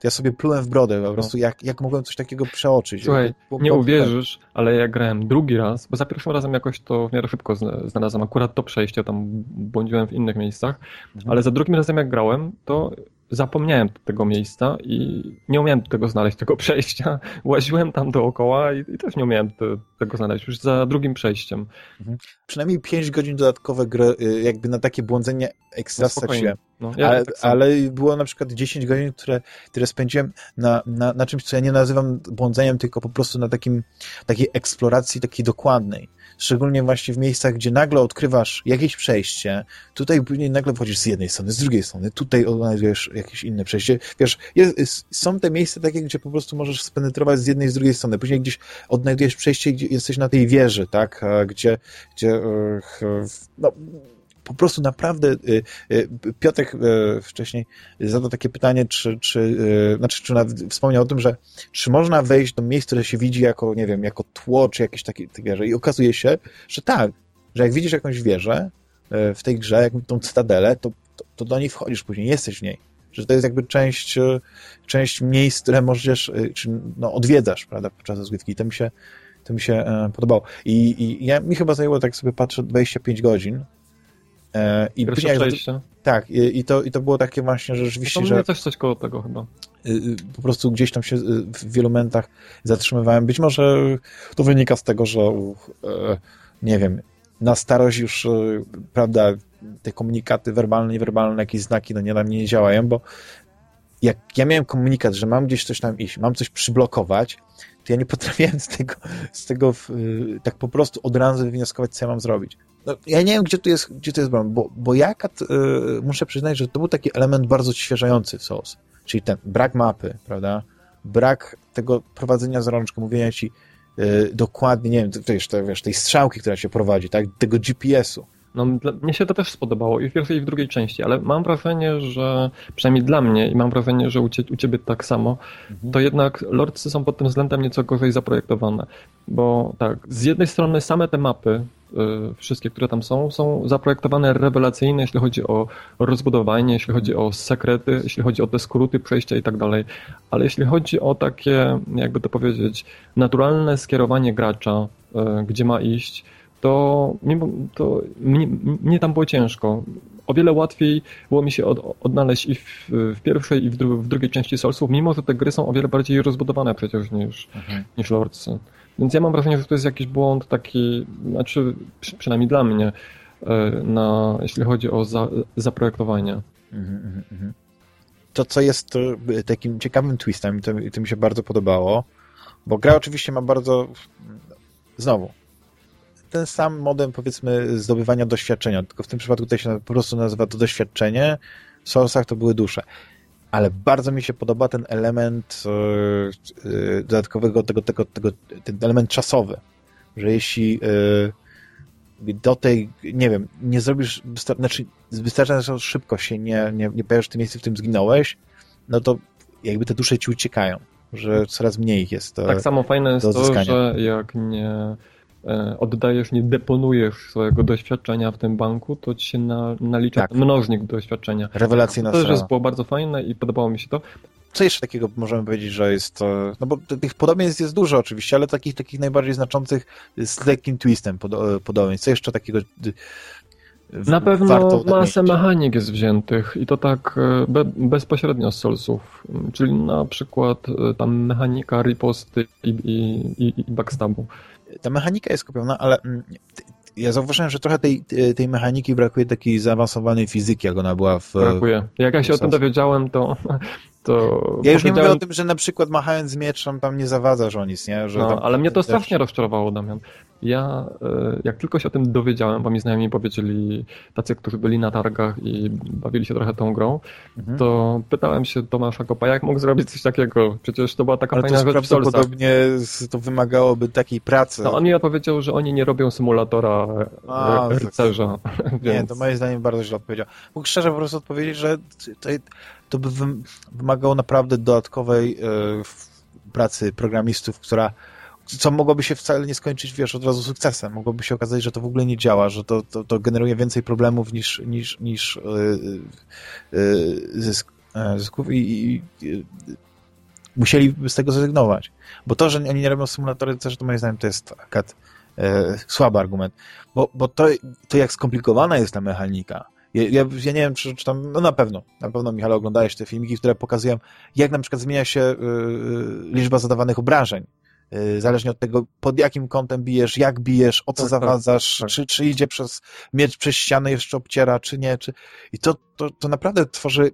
to ja sobie plułem w brodę po prostu, jak, jak mogłem coś takiego przeoczyć. Słuchaj, nie uwierzysz, ale ja grałem drugi raz, bo za pierwszym razem jakoś to w miarę szybko znalazłem, akurat to przejście, tam błądziłem w innych miejscach, mhm. ale za drugim razem jak grałem, to zapomniałem tego miejsca i nie umiałem tego znaleźć, tego przejścia. Łaziłem tam dookoła i, i też nie umiałem te, tego znaleźć, już za drugim przejściem. Mhm. Przynajmniej 5 godzin dodatkowe gry, y, jakby na takie błądzenie ekstra no, no, ja ale, tak ale, było na przykład 10 godzin, które, które spędziłem na, na, na czymś, co ja nie nazywam błądzeniem, tylko po prostu na takim, takiej eksploracji takiej dokładnej szczególnie właśnie w miejscach, gdzie nagle odkrywasz jakieś przejście, tutaj później nagle wchodzisz z jednej strony, z drugiej strony, tutaj odnajdujesz jakieś inne przejście. Wiesz, jest, są te miejsca takie, gdzie po prostu możesz spenetrować z jednej z drugiej strony. Później gdzieś odnajdujesz przejście, gdzie jesteś na tej wieży, tak, gdzie, gdzie no, po prostu naprawdę y, y, Piotrek y, wcześniej zadał takie pytanie, czy, czy znaczy, czy nawet wspomniał o tym, że czy można wejść do miejsca, które się widzi jako, nie wiem, jako tło, czy jakieś takie wieże i okazuje się, że tak, że jak widzisz jakąś wieżę w tej grze, jak tą cytadelę, to, to, to do niej wchodzisz później, jesteś w niej że to jest jakby część, część miejsc, które możesz, czy no, odwiedzasz, prawda, podczas rozgrywki. To mi się, to mi się e, podobało. I, I ja, mi chyba zajęło, tak sobie patrzę, 25 godzin, I Pierwsze przejście. Tak, i, i, to, i to było takie właśnie, że rzeczywiście, no to że... też coś koło tego chyba. Y, y, po prostu gdzieś tam się y, w wielu momentach zatrzymywałem. Być może to wynika z tego, że e, nie wiem, na starość już, prawda, te komunikaty werbalne, niewerbalne, jakieś znaki, no nie na mnie nie działają, bo jak ja miałem komunikat, że mam gdzieś coś tam iść, mam coś przyblokować, to ja nie potrafiłem z tego, z tego tak po prostu od razu wywnioskować, co ja mam zrobić. No, ja nie wiem, gdzie tu jest, gdzie tu jest problem, bo, bo ja y, muszę przyznać, że to był taki element bardzo odświeżający w SOS, czyli ten brak mapy, prawda, brak tego prowadzenia za rączką, mówienia ci y, dokładnie, nie wiem, wiesz, to, wiesz, tej strzałki, która się prowadzi, tak, tego GPS-u, no, mnie się to też spodobało i w pierwszej i w drugiej części, ale mam wrażenie, że przynajmniej dla mnie i mam wrażenie, że u, cie, u ciebie tak samo, mhm. to jednak Lordsy są pod tym względem nieco gorzej zaprojektowane, bo tak, z jednej strony same te mapy, y, wszystkie, które tam są, są zaprojektowane rewelacyjnie, jeśli chodzi o rozbudowanie, jeśli chodzi o sekrety, jeśli chodzi o te skróty, przejścia i tak dalej, ale jeśli chodzi o takie, jakby to powiedzieć, naturalne skierowanie gracza, y, gdzie ma iść, to, mimo, to mnie, mnie, tam było ciężko. o wiele łatwiej było mi się od, odnaleźć i w, w pierwszej, i w, dru, w, drugiej części Soulsów, mimo że te gry są o wiele bardziej rozbudowane przecież niż, mhm. niż Lordsy. Więc ja mam wrażenie, że to jest jakiś błąd taki, znaczy przy, przynajmniej dla mnie, e, na, jeśli chodzi o za, zaprojektowanie. Mhm, mhm, mhm. To, co jest takim ciekawym twistem, to, to mi się bardzo podobało, bo gra oczywiście ma bardzo, znowu, ten sam model, powiedzmy, zdobywania doświadczenia, tylko w tym przypadku tutaj się po prostu nazywa to doświadczenie, w Soulsach to były dusze. Ale bardzo mi się podoba ten element yy, dodatkowego, tego, tego, tego, ten element czasowy, że jeśli yy, do tej, nie wiem, nie zrobisz, znaczy wystarczająco szybko się nie, nie, nie pojawisz w tym miejscu, w którym zginąłeś, no to jakby te dusze ci uciekają, że coraz mniej ich jest. Tak samo fajne jest to, że jak nie oddajesz, nie deponujesz swojego doświadczenia w tym banku, to ci się na, nalicza tak. mnożnik doświadczenia. Rewelacyjna To też było bardzo fajne i podobało mi się to. Co jeszcze takiego możemy powiedzieć, że jest, no bo tych podobieństw jest dużo oczywiście, ale takich, takich najbardziej znaczących z lekkim twistem podobieństw. Co jeszcze takiego na pewno masę mechanik jest wziętych i to tak e, be, bezpośrednio z Soulsów, czyli na przykład e, tam mechanika riposty i, i, i, i backstabu ta mechanika jest kupiona, ale mm, ja zauważyłem, że trochę tej, tej mechaniki brakuje takiej zaawansowanej fizyki, jak ona była w... Brakuje. Jak ja się o tym dowiedziałem, to to... Ja już nie mówię o tym, że na przykład machając mieczem tam nie zawadzasz o nic, nie? Że no, ale mnie to strasznie rozczarowało, Damian. Ja, e, jak tylko się o tym dowiedziałem, bo mi znajomi powiedzieli, tacy, którzy byli na targach i bawili się trochę tą grą, mhm. to pytałem się Tomasza Kopa, jak mógł zrobić coś takiego? Przecież to była taka ale fajna rzecz prawdopodobnie to wymagałoby takiej pracy. No on mi odpowiedział, że oni nie robią symulatora A, e, rycerza. Nie, więc... to moim zdaniem bardzo źle odpowiedział. Mógł szczerze po prostu odpowiedzieć, że to, by wymagało naprawdę dodatkowej e, pracy programistów, która co mogłoby się wcale nie skończyć, wiesz, od razu sukcesem. Mogłoby się okazać, że to w ogóle nie działa, że to, to, to generuje więcej problemów niż, niż, niż yy, yy, zysk, zysków i, i, musieliby z tego zrezygnować. Bo to, że oni nie robią symulatory, też to moim zdaniem to jest akad słaby argument. Bo, bo to, to jak skomplikowana jest ta mechanika, ja, ja, ja, nie wiem, czy, czy tam, no na pewno, na pewno, Michał, oglądałeś te filmiki, które pokazują, jak na przykład zmienia się y, liczba zadawanych obrażeń. Y, zależnie od tego, pod jakim kątem bijesz, jak bijesz, o co tak, tak zawadzasz, tak, Czy, czy idzie przez miecz przez ścianę, jeszcze obciera, czy nie. Czy... I to, to, to naprawdę tworzy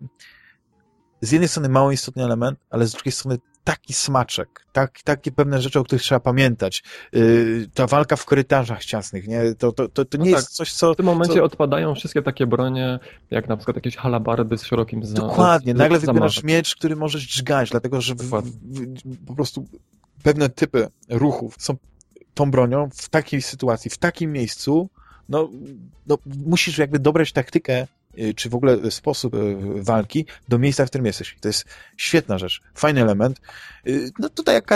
z jednej strony mało istotny element, ale z drugiej strony taki smaczek, tak, takie pewne rzeczy, o których trzeba pamiętać. Yy, ta walka w korytarzach ciasnych, nie? To, to, to, to nie no jest tak. coś, co... W tym momencie co... odpadają wszystkie takie bronie, jak na przykład jakieś halabardy z szerokim za... Dokładnie, nagle wybierasz miecz, który możesz dźgać, dlatego że w, w, po prostu pewne typy ruchów są tą bronią w takiej sytuacji, w takim miejscu, no, no musisz jakby dobrać taktykę czy w ogóle sposób y, walki do miejsca, w którym jesteś. To jest świetna rzecz, fajny element. Y, no tutaj jak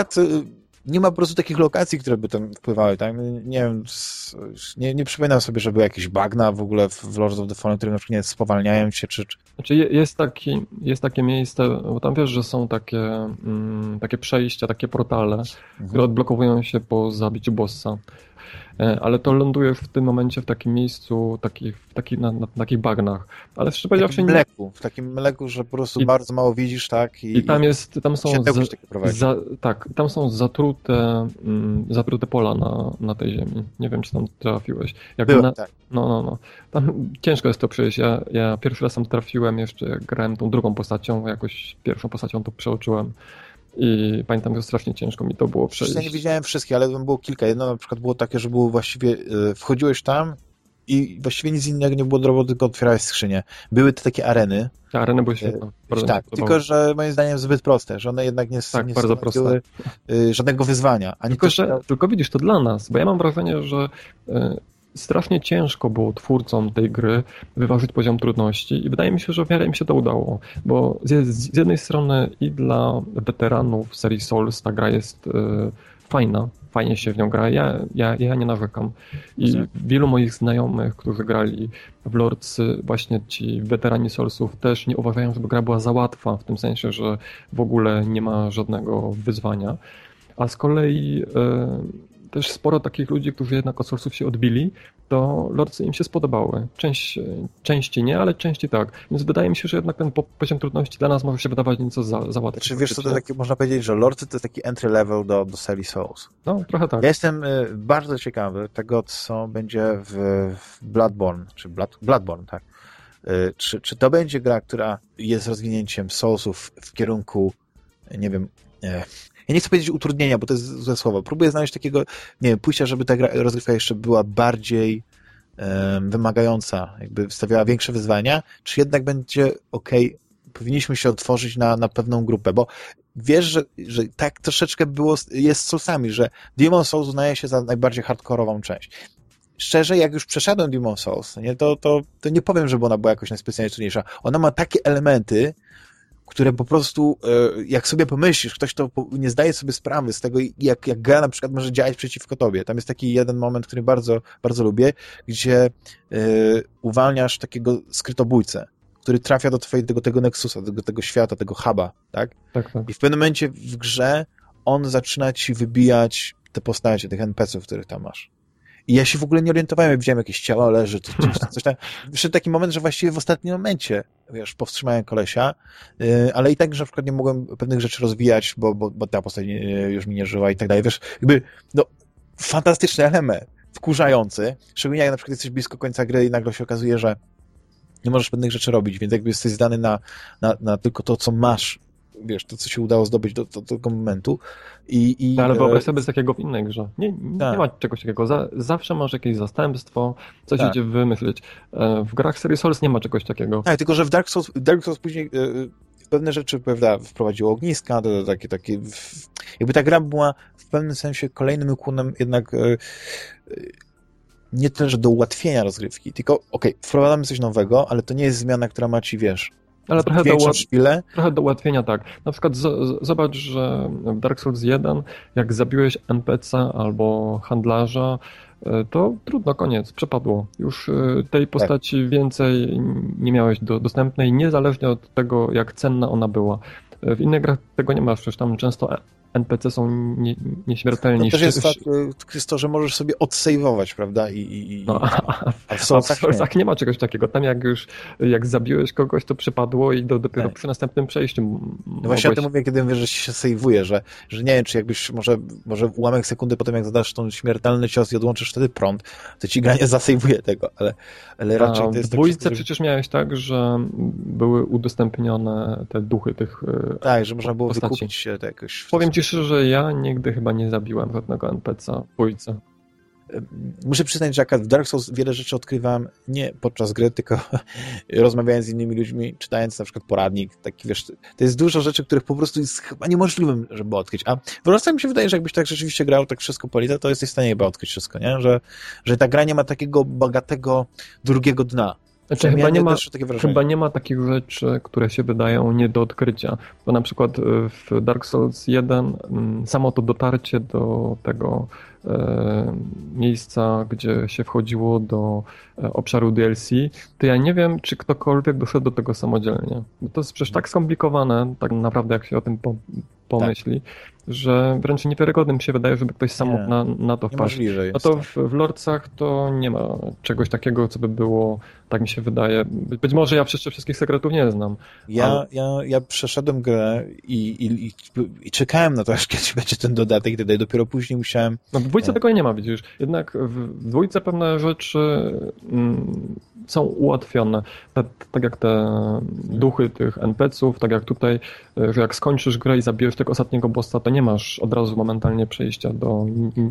nie ma po prostu takich lokacji, które by tam wpływały, tak? Nie wiem, nie, nie przypominam sobie, że były jakieś bagna w ogóle w Lords of the Fallen, które na przykład nie, spowalniają się, czy... Znaczy jest, taki, jest takie miejsce, bo tam wiesz, że są takie, mm, takie przejścia, takie portale, mhm. które odblokowują się po zabiciu bossa. E, ale to lądujesz w tym momencie w takim miejscu, taki, w taki, na, na, takich bagnach. Ale szczerze powiedziawszy... W takim mleku, w takim mleku, że po prostu I, bardzo mało widzisz, tak? I, i tam jest, tam są, za, za, tak, tam są zatrute, mm, zatrute pola na, na tej ziemi. Nie wiem, czy tam trafiłeś. Jak Byłem, na, tak. No, no, no. Tam ciężko jest to przejść. Ja, ja pierwszy raz tam trafiłem jeszcze, jak grałem tą drugą postacią, jakoś pierwszą postacią to przeoczyłem. I pamiętam, że strasznie ciężko mi to było przejść. Ja nie widziałem wszystkich, ale było kilka. Jedno na przykład było takie, że było właściwie, e, wchodziłeś tam i właściwie nic innego nie było do roboty, tylko otwierałeś skrzynię. Były te takie areny. Te areny były świetne. E, tak, tylko że moim zdaniem zbyt proste, że one jednak nie, tak, nie bardzo proste. E, żadnego wyzwania. Ani tylko, że, tylko widzisz, to dla nas, bo ja mam wrażenie, że strasznie ciężko było twórcom tej gry wyważyć poziom trudności i wydaje mi się, że w miarę im się to udało, bo z, z jednej strony i dla weteranów serii Souls ta gra jest y, fajna, fajnie się w nią gra, ja, ja, ja nie narzekam i mhm. wielu moich znajomych, którzy grali w Lords, właśnie ci weterani Soulsów też nie uważają, żeby gra była za łatwa, w tym sensie, że w ogóle nie ma żadnego wyzwania, a z kolei y, też sporo takich ludzi, którzy jednak od Soulsów się odbili, to Lordsy im się spodobały. Część, części nie, ale części tak. Więc wydaje mi się, że jednak ten poziom trudności dla nas może się wydawać nieco za, za łatwy. Czy wiesz, co to taki, można powiedzieć, że Lordsy to jest taki entry level do, do serii Souls. No, trochę tak. Ja jestem y, bardzo ciekawy tego, co będzie w, w Bloodborne, czy Blood, Bloodborne, tak. Y, czy, czy to będzie gra, która jest rozwinięciem Soulsów w kierunku, nie wiem, e, ja nie chcę powiedzieć utrudnienia, bo to jest złe słowo. Próbuję znaleźć takiego, nie wiem, pójścia, żeby ta rozgrywka jeszcze była bardziej um, wymagająca, jakby stawiała większe wyzwania, czy jednak będzie ok, powinniśmy się otworzyć na, na pewną grupę, bo wiesz, że, że tak troszeczkę było, jest z Soulsami, że Demon Souls uznaje się za najbardziej hardkorową część. Szczerze, jak już przeszedłem Demon Souls, nie, to, to, to nie powiem, żeby ona była jakoś najspecjalnie trudniejsza. Ona ma takie elementy, które po prostu, e, jak sobie pomyślisz, ktoś to nie zdaje sobie sprawy z tego, jak, jak gra na przykład może działać przeciwko tobie. Tam jest taki jeden moment, który bardzo, bardzo lubię, gdzie y, uwalniasz takiego skrytobójcę, który trafia do twojego tego Nexusa, do tego świata, tego huba, tak? Tak, tak. I w pewnym momencie w grze on zaczyna ci wybijać te postacie, tych NPC-ów, których tam masz. I ja się w ogóle nie orientowałem, widziałem jakieś ciało leży, coś, coś, coś tam. Wyszedł taki moment, że właściwie w ostatnim momencie, wiesz, powstrzymałem kolesia, yy, ale i tak, że na przykład nie mogłem pewnych rzeczy rozwijać, bo, bo, bo ta postać już mi nie żyła i tak dalej. Wiesz, jakby, no, fantastyczny element, wkurzający, szczególnie jak na przykład jesteś blisko końca gry i nagle się okazuje, że nie możesz pewnych rzeczy robić, więc jakby jesteś zdany na, na, na tylko to, co masz wiesz, to, co się udało zdobyć do, do, do tego momentu. I, i, no, ale wyobraź e, sobie z takiego w innej grze. Nie, nie, tak. nie ma czegoś takiego. Za, zawsze masz jakieś zastępstwo, coś tak. idzie wymyślić. E, w grach serii Souls nie ma czegoś takiego. Tak, tylko że w Dark Souls, Dark Souls później e, pewne rzeczy, prawda, wprowadziło ogniska, takie, takie, jakby ta gra była w pewnym sensie kolejnym ukłonem jednak nie tyle, że do ułatwienia rozgrywki, tylko okej, okay, wprowadzamy coś nowego, ale to nie jest zmiana, która ma ci, wiesz, ale trochę do, trochę do ułatwienia, tak. Na przykład z, zobacz, że w Dark Souls 1, jak zabiłeś NPC albo handlarza, e, to trudno, koniec, przepadło. Już e, tej postaci tak. więcej nie miałeś do, dostępnej, niezależnie od tego, jak cenna ona była. E, w innych grach tego nie masz, przecież tam często NPC są nie, nieśmiertelni. To też jest fakt, Krysto, że możesz sobie odsejwować, prawda? I, i, no, a, a w Soulsach nie. nie ma czegoś takiego. Tam jak już jak zabiłeś kogoś, to przypadło i do, dopiero tak. przy następnym przejściu no Właśnie o tym mówię, kiedy mówię, że się sejwuje, że, że nie wiem, czy jakbyś może, może ułamek sekundy potem, jak zadasz tą śmiertelny cios i odłączysz wtedy prąd, to ci gra nie zasejwuje tego, ale, ale raczej a to jest... W tak, dwójce tak, przecież miałeś tak, że były udostępnione te duchy tych e, Tak, że można było postaci. wykupić się to jakoś... Powiem ci szczerze, ja nigdy chyba nie zabiłem żadnego NPC w dwójce. Muszę przyznać, że w Dark Souls wiele rzeczy odkrywam nie podczas gry, tylko rozmawiając z innymi ludźmi, czytając na przykład poradnik, taki wiesz, to jest dużo rzeczy, których po prostu jest chyba niemożliwym, żeby odkryć. A w mi się wydaje, że jakbyś tak rzeczywiście grał tak wszystko po to jesteś w stanie chyba odkryć wszystko, nie? Że, że ta gra nie ma takiego bogatego drugiego dna. Znaczy, chyba, nie ma, chyba nie ma takich rzeczy, które się wydają nie do odkrycia. Bo na przykład w Dark Souls 1 mm, samo to dotarcie do tego E, miejsca, gdzie się wchodziło do e, obszaru DLC, to ja nie wiem, czy ktokolwiek doszedł do tego samodzielnie. Bo to jest przecież tak skomplikowane, tak naprawdę, jak się o tym pomyśli, tak. że wręcz niewiarygodnym się wydaje, żeby ktoś sam na, na to wpaść. No to w, w Lordsach to nie ma czegoś takiego, co by było, tak mi się wydaje. Być może ja jeszcze wszystkich sekretów nie znam. Ja, ale... ja, ja przeszedłem grę i, i, i, i, czekałem na to, aż kiedyś będzie ten dodatek, wtedy dopiero później musiałem... No w dwójce tego nie ma, widzisz. Jednak w dwójce pewne rzeczy mm, są ułatwione. Tak, jak te duchy tych NPC-ów, tak jak tutaj, że jak skończysz grę i zabijesz tego ostatniego bossa, to nie masz od razu momentalnie przejścia do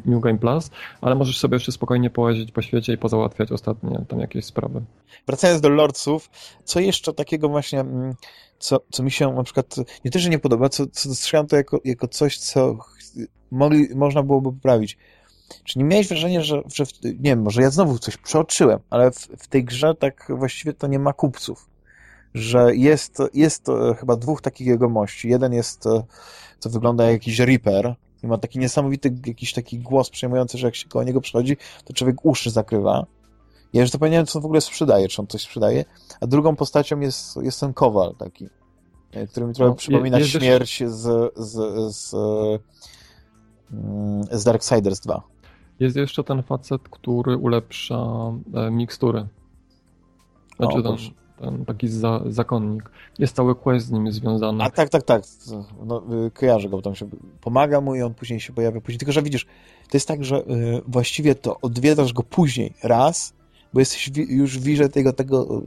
New Game Plus, ale możesz sobie jeszcze spokojnie połazić po świecie i pozałatwiać ostatnie tam jakieś sprawy. Wracając do Lordsów, co jeszcze takiego właśnie, mm, co, co mi się na przykład nie też nie podoba, co, co dostrzegam to jako, jako coś, co mogli, można byłoby poprawić. Czy nie miałeś wrażenia, że, że w, nie wiem, może ja znowu coś przeoczyłem, ale w, w tej grze tak właściwie to nie ma kupców. Że jest, jest chyba dwóch takich jegomości. Jeden jest, co wygląda jak jakiś Reaper i ma taki niesamowity jakiś taki głos przejmujący, że jak się koło niego przychodzi, to człowiek uszy zakrywa. Ja już zapomniałem, co on w ogóle sprzedaje, czy on coś sprzedaje. A drugą postacią jest, jest ten Kowal taki, który mi trochę no, przypomina śmierć z, z, z, mm, z Darksiders 2. Jest jeszcze ten facet, który ulepsza e, mikstury. Znaczy O, ten, ten taki za, zakonnik. Jest cały quest z nim związany. A tak, tak, tak. No, y, kojarzę go, bo tam się pomaga mu i on później się pojawia później. Tylko, że widzisz, to jest tak, że y, właściwie to odwiedzasz go później raz, bo jesteś wi- już w wirze tego, tego,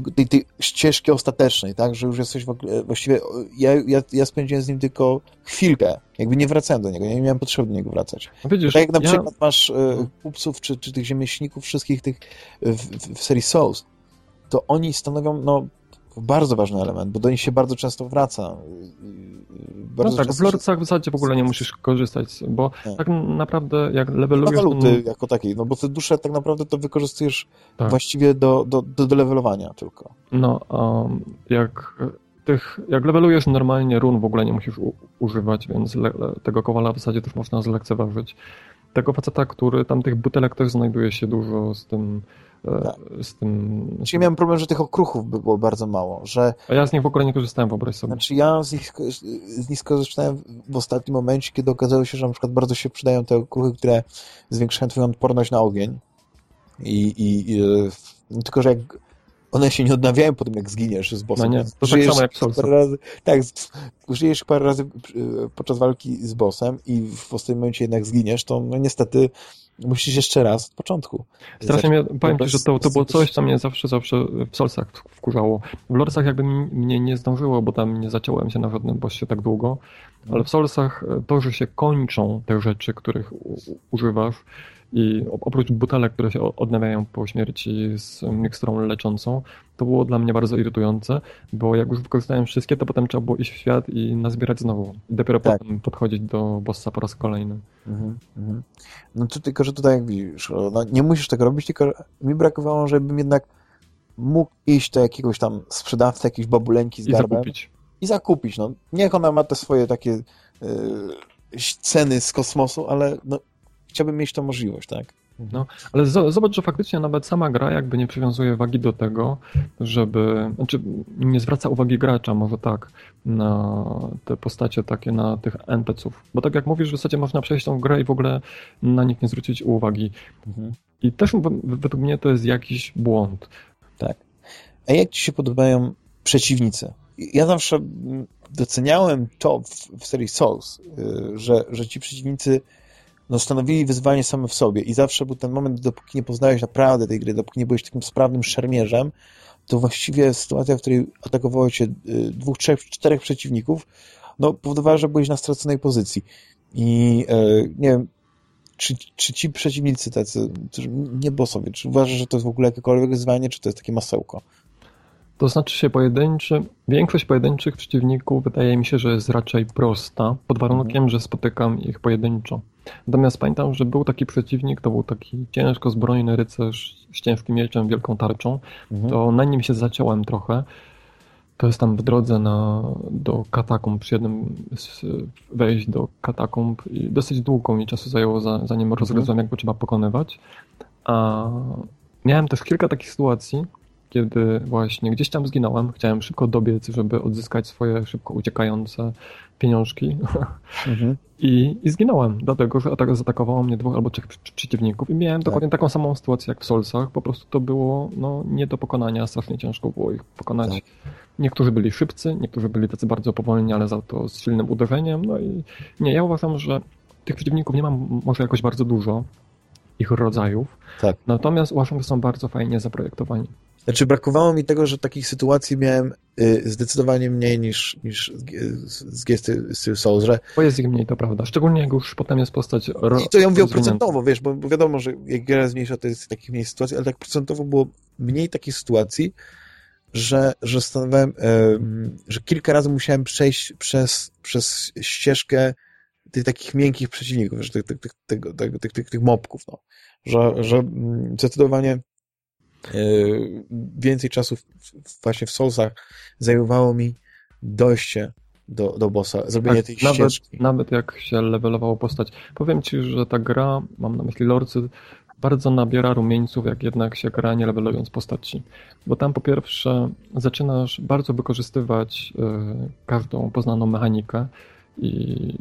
tej, tej ścieżki ostatecznej, tak, że już jesteś w ogóle, właściwie ja, ja, ja spędziłem z nim tylko chwilkę, jakby nie wracałem do niego, ja nie miałem potrzeby do niego wracać. No Widzisz, Tak jak na ja, przykład masz y, kupców, czy, czy tych rzemieślników, wszystkich tych w, w, w serii Souls, to oni stanowią no, bardzo ważny element, bo do nich się bardzo często wraca. Bardzo no tak, w lorcach w zasadzie w ogóle nie musisz korzystać, bo Nie. tak naprawdę jak levelujesz... na waluty jako takiej, no bo te dusze tak naprawdę to wykorzystujesz Tak. właściwie do, do, do, do levelowania tylko. No, um, jak tych, jak levelujesz normalnie run w ogóle nie musisz u, używać, więc le, tego kowala w zasadzie też można zlekceważyć. Tego faceta, który tam tych butelek też znajduje się dużo z tym Tak. z tym... Czyli miałem problem, że tych okruchów by było bardzo mało, że A ja z nich w ogóle nie korzystałem, wyobraź sobie. Znaczy ja z nich, z nich skorzystałem w ostatnim momencie, kiedy okazało się, że na przykład bardzo się przydają te okruchy, które zwiększają twoją odporność na ogień. I, i, i e, no tylko, że jak one się nie odnawiają po tym, jak zginiesz z bossem. No nie, to tak żyjesz samo jak parę razy, Tak, żyjesz parę razy e, podczas walki z bossem i w ostatnim momencie jednak zginiesz, to no niestety musisz jeszcze raz od początku. Strasznie mnie, powiem ci, że to, to było coś, co mnie zawsze, zawsze w Solsach wkurzało. W Lorsach jakby mnie nie zdążyło, bo tam nie zaciąłem się na żadnym bossie tak długo, ale w Solsach e, to, że się kończą te rzeczy, których używasz i oprócz butelek, które się odnawiają po śmierci z miksturą leczącą, to było dla mnie bardzo irytujące, bo jak już wykorzystałem wszystkie, to potem trzeba było iść w świat i nazbierać znowu. I dopiero Tak. potem podchodzić do bossa po raz kolejny. Mhm, mhm. No to tylko, że tutaj jak widzisz, no, nie musisz tego robić, tylko mi brakowało, żebym jednak mógł iść do jakiegoś tam sprzedawcy, jakiejś babuleńki z I garbem zakupić. i zakupić. No, niech ona ma te swoje takie y, ceny z kosmosu, ale no, chciałbym mieć tą możliwość, tak? No, ale zo- zobacz, że faktycznie nawet sama gra jakby nie przywiązuje wagi do tego, żeby, znaczy nie zwraca uwagi gracza, może tak, na te postacie takie, na tych NPC-ów. Bo tak jak mówisz, w zasadzie można przejść tą grę i w ogóle na nich nie zwrócić uwagi. Mhm. I też według mnie to jest jakiś błąd. A jak ci się podobają przeciwnicy? Ja zawsze doceniałem to w, w serii Souls, y, że, że ci przeciwnicy no, stanowili wyzwanie same w sobie i zawsze był ten moment, dopóki nie poznałeś naprawdę tej gry, dopóki nie byłeś takim sprawnym szermierzem, to właściwie sytuacja, w której atakowało cię y, dwóch, trzech, czterech przeciwników, no powodowała, że byłeś na straconej pozycji. I y, nie wiem, czy, czy ci przeciwnicy tacy, nie bossowie, czy uważasz, że to jest w ogóle jakiekolwiek wyzwanie, czy to jest takie masełko? To znaczy się pojedynczy, większość pojedynczych przeciwników wydaje mi się, że jest raczej prosta, pod warunkiem, że spotykam ich pojedynczo. Natomiast pamiętam, że był taki przeciwnik, to był taki ciężko zbrojny rycerz z ciężkim mieczem, wielką tarczą, Mhm. to na nim się zaciąłem trochę. To jest tam w drodze na, do katakumb, przy jednym z, wejść do katakumb i dosyć długo mi czasu zajęło, za, zanim rozgryzłem, jak go trzeba pokonywać. A miałem też kilka takich sytuacji, kiedy właśnie gdzieś tam zginąłem, chciałem szybko dobiec, żeby odzyskać swoje szybko uciekające pieniążki Mhm. i, i zginąłem, dlatego że atak, zaatakowało mnie dwóch albo trzech przeciwników i miałem Tak. dokładnie taką samą sytuację jak w Solsach, po prostu to było no, nie do pokonania, strasznie ciężko było ich pokonać. Tak. Niektórzy byli szybcy, niektórzy byli tacy bardzo powolni, ale za to z silnym uderzeniem, no i nie, ja uważam, że tych przeciwników nie mam może jakoś bardzo dużo, ich rodzajów, Tak. natomiast uważam, że są bardzo fajnie zaprojektowani. Znaczy brakowało mi tego, że takich sytuacji miałem y, zdecydowanie mniej niż, niż z, Gesty z Souls, że Bo jest ich mniej, to prawda. Szczególnie jak już potem jest postać ro- i to ja mówię procentowo, wiesz, bo, wiadomo, że jak gra jest mniejsza, to jest takich mniej sytuacji, ale tak procentowo było mniej takich sytuacji, że, że stanowałem, em, że kilka razy musiałem przejść przez, przez ścieżkę tych takich miękkich przeciwników, tych, tych, tych, tego- tych, tych, tych mobków, no. że, że mm, zdecydowanie więcej czasu właśnie w Soulsach zajmowało mi dojście do, do bossa, zrobienie tej Tak, nawet, ścieżki. nawet jak się levelowało postać. Powiem ci, że ta gra, mam na myśli lorcy, bardzo nabiera rumieńców, jak jednak się gra nie levelując postaci. Bo tam po pierwsze zaczynasz bardzo wykorzystywać y, każdą poznaną mechanikę i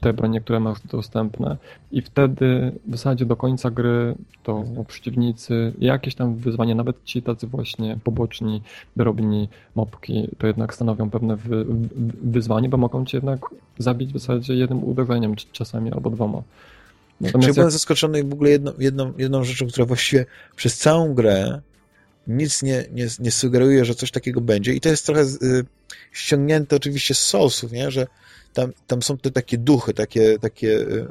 te bronie, które masz dostępne i wtedy w zasadzie do końca gry to przeciwnicy, jakieś tam wyzwania, nawet ci tacy właśnie poboczni, drobni mopki, to jednak stanowią pewne wy, wyzwanie, bo mogą cię jednak zabić w zasadzie jednym uderzeniem czasami albo dwoma. Natomiast ja byłem jak... zaskoczony w ogóle jedną, jedną, jedną rzeczą, która właściwie przez całą grę nic nie, nie, nie sugeruje, że coś takiego będzie i to jest trochę y, ściągnięte oczywiście z Soulsów, nie? że tam, tam są te takie duchy, takie, takie y,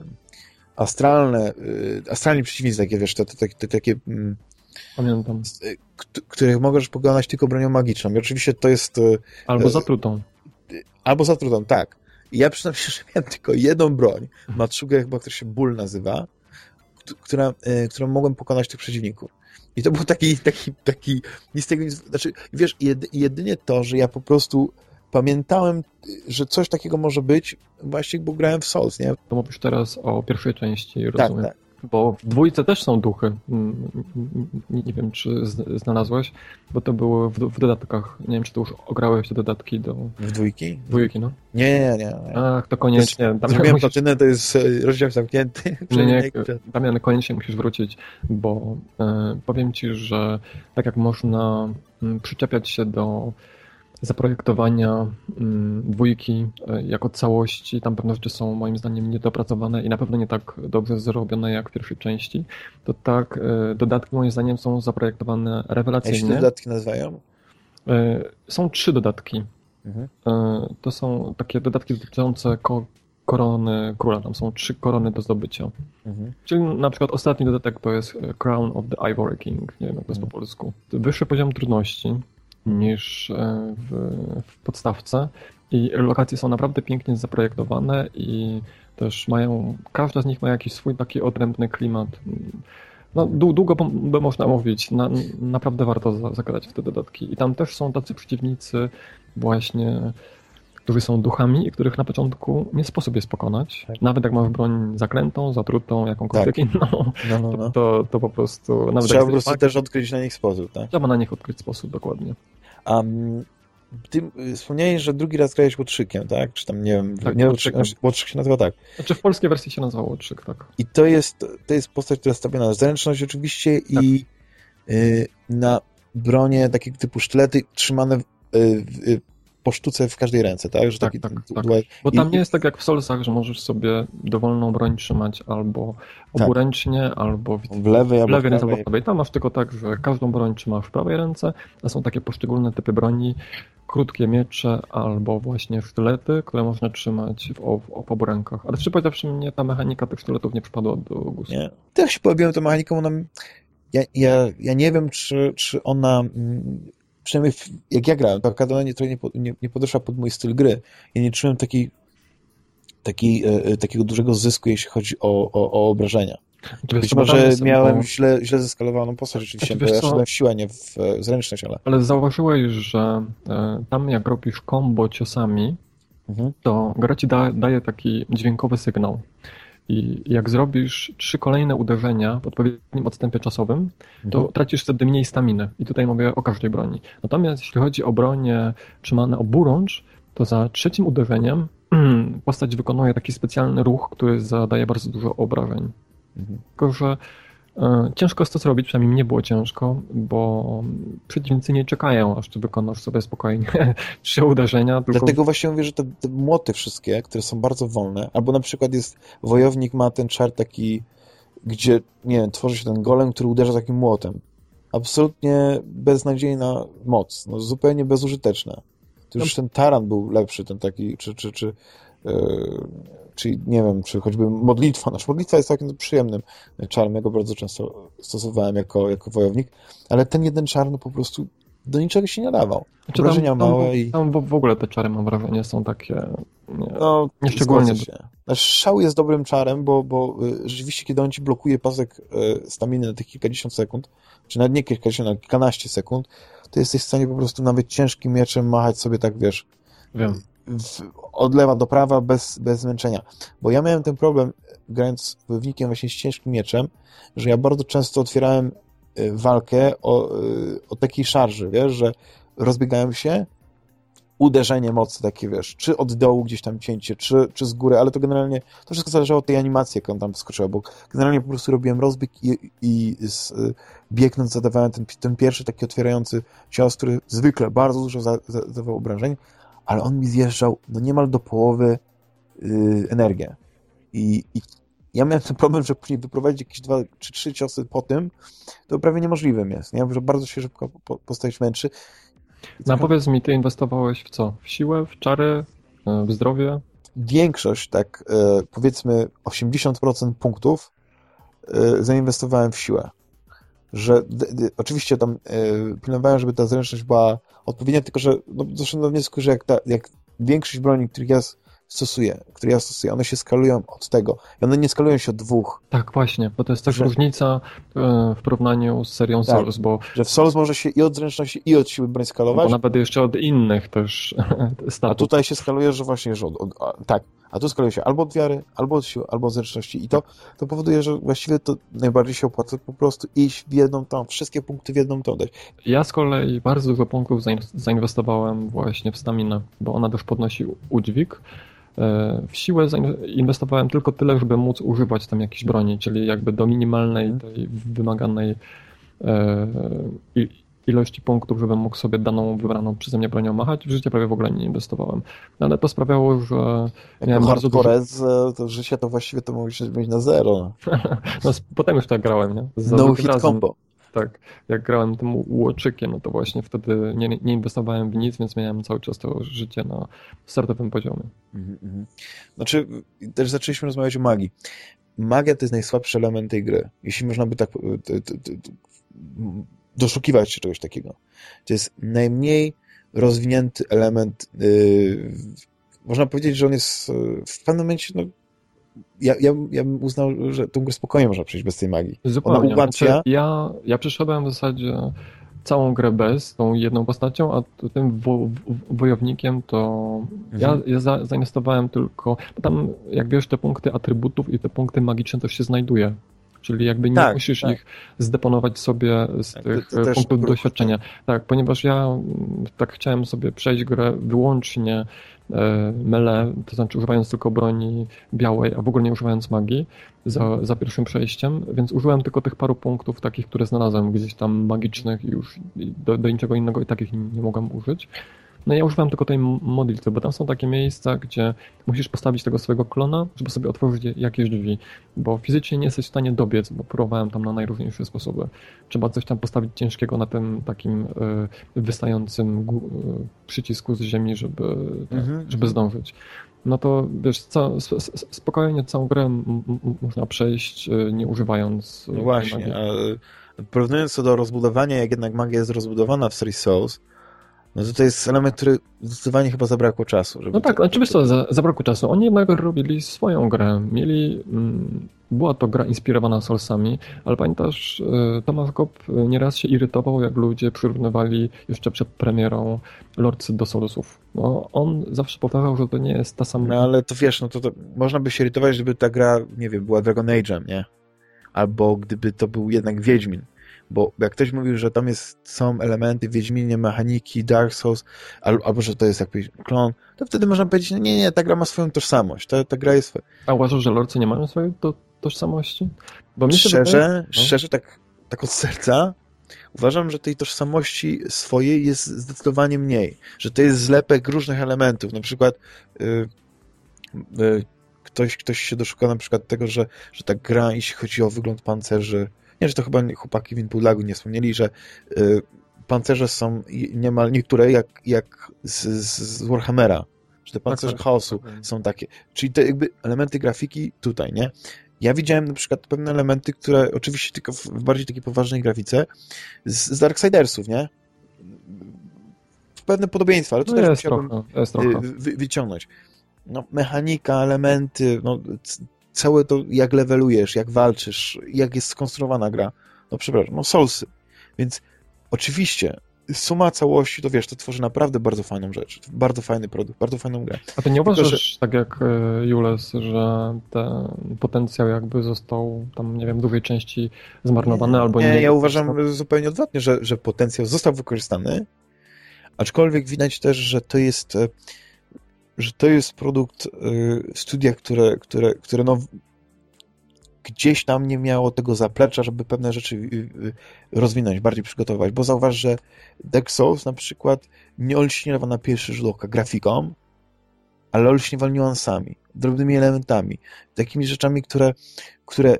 astralne, y, astralni przeciwnicy, takie wiesz, te, te, te takie mm, Pamiętam. Y, których możesz pokonać tylko bronią magiczną. I oczywiście to jest... Albo zatrutą. Albo zatrutą, tak. I ja przyznam się, że miałem tylko jedną broń, matrzugę chyba, która się ból nazywa, która, którą mogłem pokonać tych przeciwników. I to był taki, taki, taki, nic tego, znaczy, wiesz, jedynie to, że ja po prostu pamiętałem, że coś takiego może być, właśnie bo grałem w Souls, nie? To mówisz teraz o pierwszej części, rozumiem. Tak, tak. Bo w dwójce też są duchy. Mm, nie wiem, czy znalazłeś, bo to było w, w dodatkach. Nie wiem, czy to już ograłeś te dodatki do... W dwójki? Dwójki, no. Nie, nie, nie. Ach, to koniecznie. To Zrobiłem musisz... platynę, to jest e, rozdział zamknięty. Nie, nie, Damian, koniecznie musisz wrócić, bo e, powiem ci, że tak jak można m, przyczepiać się do zaprojektowania mm, dwójki e, jako całości. Tam pewne rzeczy są moim zdaniem niedopracowane i na pewno nie tak dobrze zrobione jak w pierwszej części. To tak, e, dodatki moim zdaniem są zaprojektowane rewelacyjnie. Jak się dodatki nazywają? E, są trzy dodatki. Mhm. To są takie dodatki dotyczące ko korony króla. Tam są trzy korony do zdobycia. Mhm. Czyli na przykład ostatni dodatek to jest Crown of the Ivory King. Nie wiem jak to jest po mhm. polsku. Wyższy poziom trudności niż e, w, w podstawce i lokacje są naprawdę pięknie zaprojektowane i też mają, każda z nich ma jakiś swój taki odrębny klimat. No, długo by można mówić, na, naprawdę warto zagrać w te dodatki. I tam też są tacy przeciwnicy właśnie, którzy są duchami i których na początku nie sposób jest pokonać. Tak. Nawet jak masz broń zaklętą, zatrutą, jakąkolwiek tak. inną, no, no, no. To, to po prostu... Nawet Trzeba po prostu też odkryć na nich sposób, tak? Trzeba na nich odkryć sposób, dokładnie. Um, ty wspomniałeś, że drugi raz grałeś Łotrzykiem, tak? Czy tam, nie wiem, tak, nie Łotrzyk, Łotrzyk się nazywa tak. Znaczy w polskiej wersji się nazywa Łotrzyk, tak. I to jest, to jest postać, która stawiona na zręczność oczywiście tak. i y, na bronie takiego typu sztylety trzymane w, y, y, po sztuce w każdej ręce, tak? Że tak, taki, tak, tak. Bo tam I... nie jest tak jak w Solsach, że możesz sobie dowolną broń trzymać albo tak. oburęcznie, tak. albo w, w lewej, w lewej ręce, albo w prawej. Tam masz tylko tak, że każdą broń trzymasz w prawej ręce, a są takie poszczególne typy broni, krótkie miecze albo właśnie sztylety, które można trzymać w, w, w obu rękach. Ale szczerze mnie ta mechanika tych sztyletów nie przypadła do gustu. Nie. Też się pojawiłem tą mechaniką, ona... Ja, ja, ja nie wiem, czy, czy ona mm, przynajmniej jak ja grałem, to Akademia nie, nie, nie, nie podeszła pod mój styl gry. Ja nie czułem taki, taki, e, e, takiego dużego zysku, jeśli chodzi o, o, o obrażenia. Być może miałem bo... źle, źle zeskalowaną postać rzeczywiście, znaczy, bo ja szedłem w siłę, nie w e, zręczność, ale... Ale zauważyłeś, że tam jak robisz combo ciosami, mhm. to gra ci da, daje taki dźwiękowy sygnał. I jak zrobisz trzy kolejne uderzenia w odpowiednim odstępie czasowym, to mhm. tracisz wtedy mniej staminy. I tutaj mówię o każdej broni. Natomiast jeśli chodzi o bronie trzymane oburącz, to za trzecim uderzeniem postać wykonuje taki specjalny ruch, który zadaje bardzo dużo obrażeń. Mhm. Tylko, że ciężko jest to zrobić, przynajmniej mnie było ciężko, bo przeciwnicy nie czekają, aż ty wykonasz sobie spokojnie trzy uderzenia. Tylko... Dlatego właśnie mówię, że te, te młoty wszystkie, które są bardzo wolne, albo na przykład jest, wojownik ma ten czar taki, gdzie, nie wiem, tworzy się ten golem, który uderza takim młotem. Absolutnie beznadziejna moc, no, zupełnie bezużyteczna. To już no. ten taran był lepszy, ten taki, czy, czy, czy yy czyli nie wiem, czy choćby modlitwa. Nasz modlitwa jest takim przyjemnym czarem, ja go bardzo często stosowałem jako, jako wojownik, ale ten jeden czar no po prostu do niczego się nie dawał. Znaczy Wrażenia tam, małe tam, i... Tam w ogóle te czary, mam wrażenie, są takie nie, no, nieszczególnie... Się. Szał jest dobrym czarem, bo, bo y, rzeczywiście, kiedy on ci blokuje pasek y, staminy na tych kilkadziesiąt sekund, czy nawet nie kilkadziesiąt, a kilkanaście sekund, to jesteś w stanie po prostu nawet ciężkim mieczem machać sobie tak, wiesz... Wiem od lewa do prawa bez, bez zmęczenia. Bo ja miałem ten problem, grając wojownikiem właśnie z ciężkim mieczem, że ja bardzo często otwierałem y, walkę o, y, o takiej szarży, wiesz, że rozbiegałem się, uderzenie mocne takie, wiesz, czy od dołu gdzieś tam cięcie, czy, czy z góry, ale to generalnie, to wszystko zależało od tej animacji, jak on tam skoczyła, bo generalnie po prostu robiłem rozbieg i, i z, biegnąc zadawałem ten, ten pierwszy taki otwierający cios, który zwykle bardzo dużo zadawał obrażeń, ale on mi zjeżdżał no niemal do połowy yy, energię. I, I ja miałem ten problem, że później wyprowadzić jakieś dwa czy trzy ciosy po tym, to prawie niemożliwym jest, nie? Że bardzo się szybko postać męczy. No powiedz mi, ty inwestowałeś w co? W siłę, w czary, w zdrowie? Większość, tak e, powiedzmy 80% punktów e, zainwestowałem w siłę. Że oczywiście tam e, pilnowałem, żeby ta zręczność była odpowiednia, tylko że no, doszedłem do wniosku, że jak, ta, jak większość broni, których ja stosuję, które ja stosuję, one się skalują od tego. I one nie skalują się od dwóch. Tak, właśnie, bo to jest też że... różnica e, w porównaniu z serią tak, Souls, bo... Że w Souls może się i od zręczności, i od siły broń skalować. Bo nawet jeszcze od innych też statów. A tutaj się skaluje, że właśnie, że od, od, tak, a tu skaluje się albo od wiary, albo od siły, albo od zręczności. I to, to powoduje, że właściwie to najbardziej się opłaca po prostu iść w jedną tą, wszystkie punkty w jedną tą dać. Ja z kolei bardzo dużo punktów zainwestowałem właśnie w staminę, bo ona też podnosi udźwig, E, w siłę zainwestowałem tylko tyle, żeby móc używać tam jakiejś broni, czyli jakby do minimalnej mhm. tej wymaganej e, ilości punktów, żebym mógł sobie daną wybraną przeze mnie bronią machać. W życie prawie w ogóle nie inwestowałem. No, ale to sprawiało, że Jak miałem bardzo dużo... to życie to właściwie to mogłeś mieć na zero. no, potem już tak grałem, nie? no hit razem. combo tak. Jak grałem tym łoczykiem, no to właśnie wtedy nie, nie inwestowałem w nic, więc miałem cały czas to życie na startowym poziomie. Mm -hmm. Znaczy, też zaczęliśmy rozmawiać o magii. Magia to jest najsłabszy element tej gry. Jeśli można by tak doszukiwać się czegoś takiego. To jest najmniej rozwinięty element. Yy, można powiedzieć, że on jest w pewnym momencie no, ja, ja, ja bym uznał, że tą grę spokojnie można przejść bez tej magii. Zupełnie. Ona ułatwia... Znaczy, ja, ja przeszedłem w zasadzie całą grę bez, tą jedną postacią, a tym wo, wojownikiem to mhm. ja, ja za, zainwestowałem tylko, tam jak wiesz te punkty atrybutów i te punkty magiczne też się znajduje. Czyli jakby nie tak, musisz tak. ich zdeponować sobie z tak, tych to, to punktów doświadczenia. Tak, ponieważ ja tak chciałem sobie przejść grę wyłącznie E, mele, to znaczy używając tylko broni białej, a w ogóle nie używając magii za, za pierwszym przejściem, więc użyłem tylko tych paru punktów takich, które znalazłem gdzieś tam magicznych i już do, do niczego innego i takich nie, nie mogłem użyć. No ja używam tylko tej modlitwy, bo tam są takie miejsca, gdzie musisz postawić tego swojego klona, żeby sobie otworzyć jakieś drzwi, bo fizycznie nie jesteś w stanie dobiec, bo próbowałem tam na najróżniejsze sposoby. Trzeba coś tam postawić ciężkiego na tym takim y, wystającym y, przycisku z ziemi, żeby, mhm. żeby zdążyć no to wiesz, spokojnie całą grę można przejść y, nie używając. No właśnie, porównując to do rozbudowania, jak jednak magia jest rozbudowana w serii Souls, no to to jest element, który zdecydowanie chyba zabrakło czasu. no tak, to, oczywiście to... za, zabrakło czasu. Oni jednak robili swoją grę. Mieli, mm, była to gra inspirowana Soulsami, ale pamiętasz, y, Tomasz Gop nieraz się irytował, jak ludzie przyrównywali jeszcze przed premierą Lordsy do Soulsów. No, on zawsze powtarzał, że to nie jest ta sama... No ale to wiesz, no to, to można by się irytować, gdyby ta gra, nie wiem, była Dragon Age'em, nie? Albo gdyby to był jednak Wiedźmin bo jak ktoś mówił, że tam jest, są elementy Wiedźminie, mechaniki, Dark Souls, albo, że to jest jakiś klon, to wtedy można powiedzieć, no nie, nie, ta gra ma swoją tożsamość, ta, ta gra jest... A uważasz, że lorcy nie mają swojej to, tożsamości? Bo szczerze, wydaje... no. szczerze tak, tak od serca, uważam, że tej tożsamości swojej jest zdecydowanie mniej, że to jest zlepek różnych elementów, na przykład yy, yy, ktoś, ktoś się doszuka na przykład tego, że, że ta gra, jeśli chodzi o wygląd pancerzy, nie, że to chyba chłopaki w Inputlagu nie wspomnieli, że y, pancerze są niemal niektóre jak, jak z, z Warhammera, że te pancerze tak, tak, chaosu tak, są takie. Czyli te jakby elementy grafiki tutaj, nie? Ja widziałem na przykład pewne elementy, które oczywiście tylko w, w bardziej takiej poważnej grafice z, z Darksidersów, nie? Pewne podobieństwa, ale to no też musiałbym trochę, wy, wyciągnąć. No, mechanika, elementy, no, całe to, jak levelujesz, jak walczysz, jak jest skonstruowana gra. No przepraszam, no Soulsy. Więc oczywiście suma całości, to wiesz, to tworzy naprawdę bardzo fajną rzecz. Bardzo fajny produkt, bardzo fajną grę. A ty nie uważasz, Tylko, że... tak jak e, Jules, że ten potencjał jakby został tam, nie wiem, dużej części zmarnowany nie, albo nie? Nie, ja uważam zupełnie odwrotnie, że, że potencjał został wykorzystany, Aczkolwiek widać też, że to jest e, że to jest produkt studia, które, które, które no, gdzieś tam nie miało tego zaplecza, żeby pewne rzeczy rozwinąć, bardziej przygotować, bo zauważ, że Dark Souls na przykład nie olśniewa na pierwszy rzut oka grafiką, ale olśniewa niuansami, drobnymi elementami, takimi rzeczami, które, które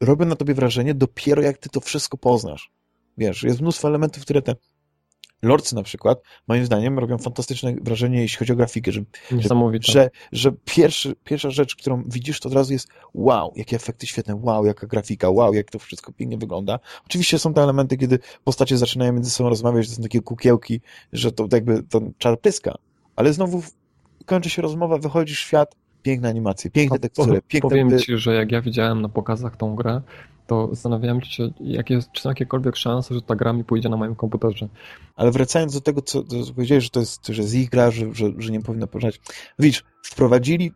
robią na tobie wrażenie dopiero jak ty to wszystko poznasz. Wiesz, jest mnóstwo elementów, które te Lordcy na przykład, moim zdaniem, robią fantastyczne wrażenie, jeśli chodzi o grafikę, że, że, że pierwszy, pierwsza rzecz, którą widzisz, to od razu jest wow, jakie efekty świetne, wow, jaka grafika, wow, jak to wszystko pięknie wygląda. Oczywiście są te elementy, kiedy postacie zaczynają między sobą rozmawiać, to są takie kukiełki, że to jakby to czar pyska, ale znowu kończy się rozmowa, wychodzisz w świat, piękne animacje, piękne tekstury, piękne... Powiem ci, że jak ja widziałem na pokazach tą grę, to zastanawiałem się, jak jest, czy są jakiekolwiek szanse, że ta gra mi pójdzie na moim komputerze. Ale wracając do tego, co, co powiedziałeś, że to jest, że z ich gra, że, że, że nie powinno poruszać. Widzisz, wprowadzili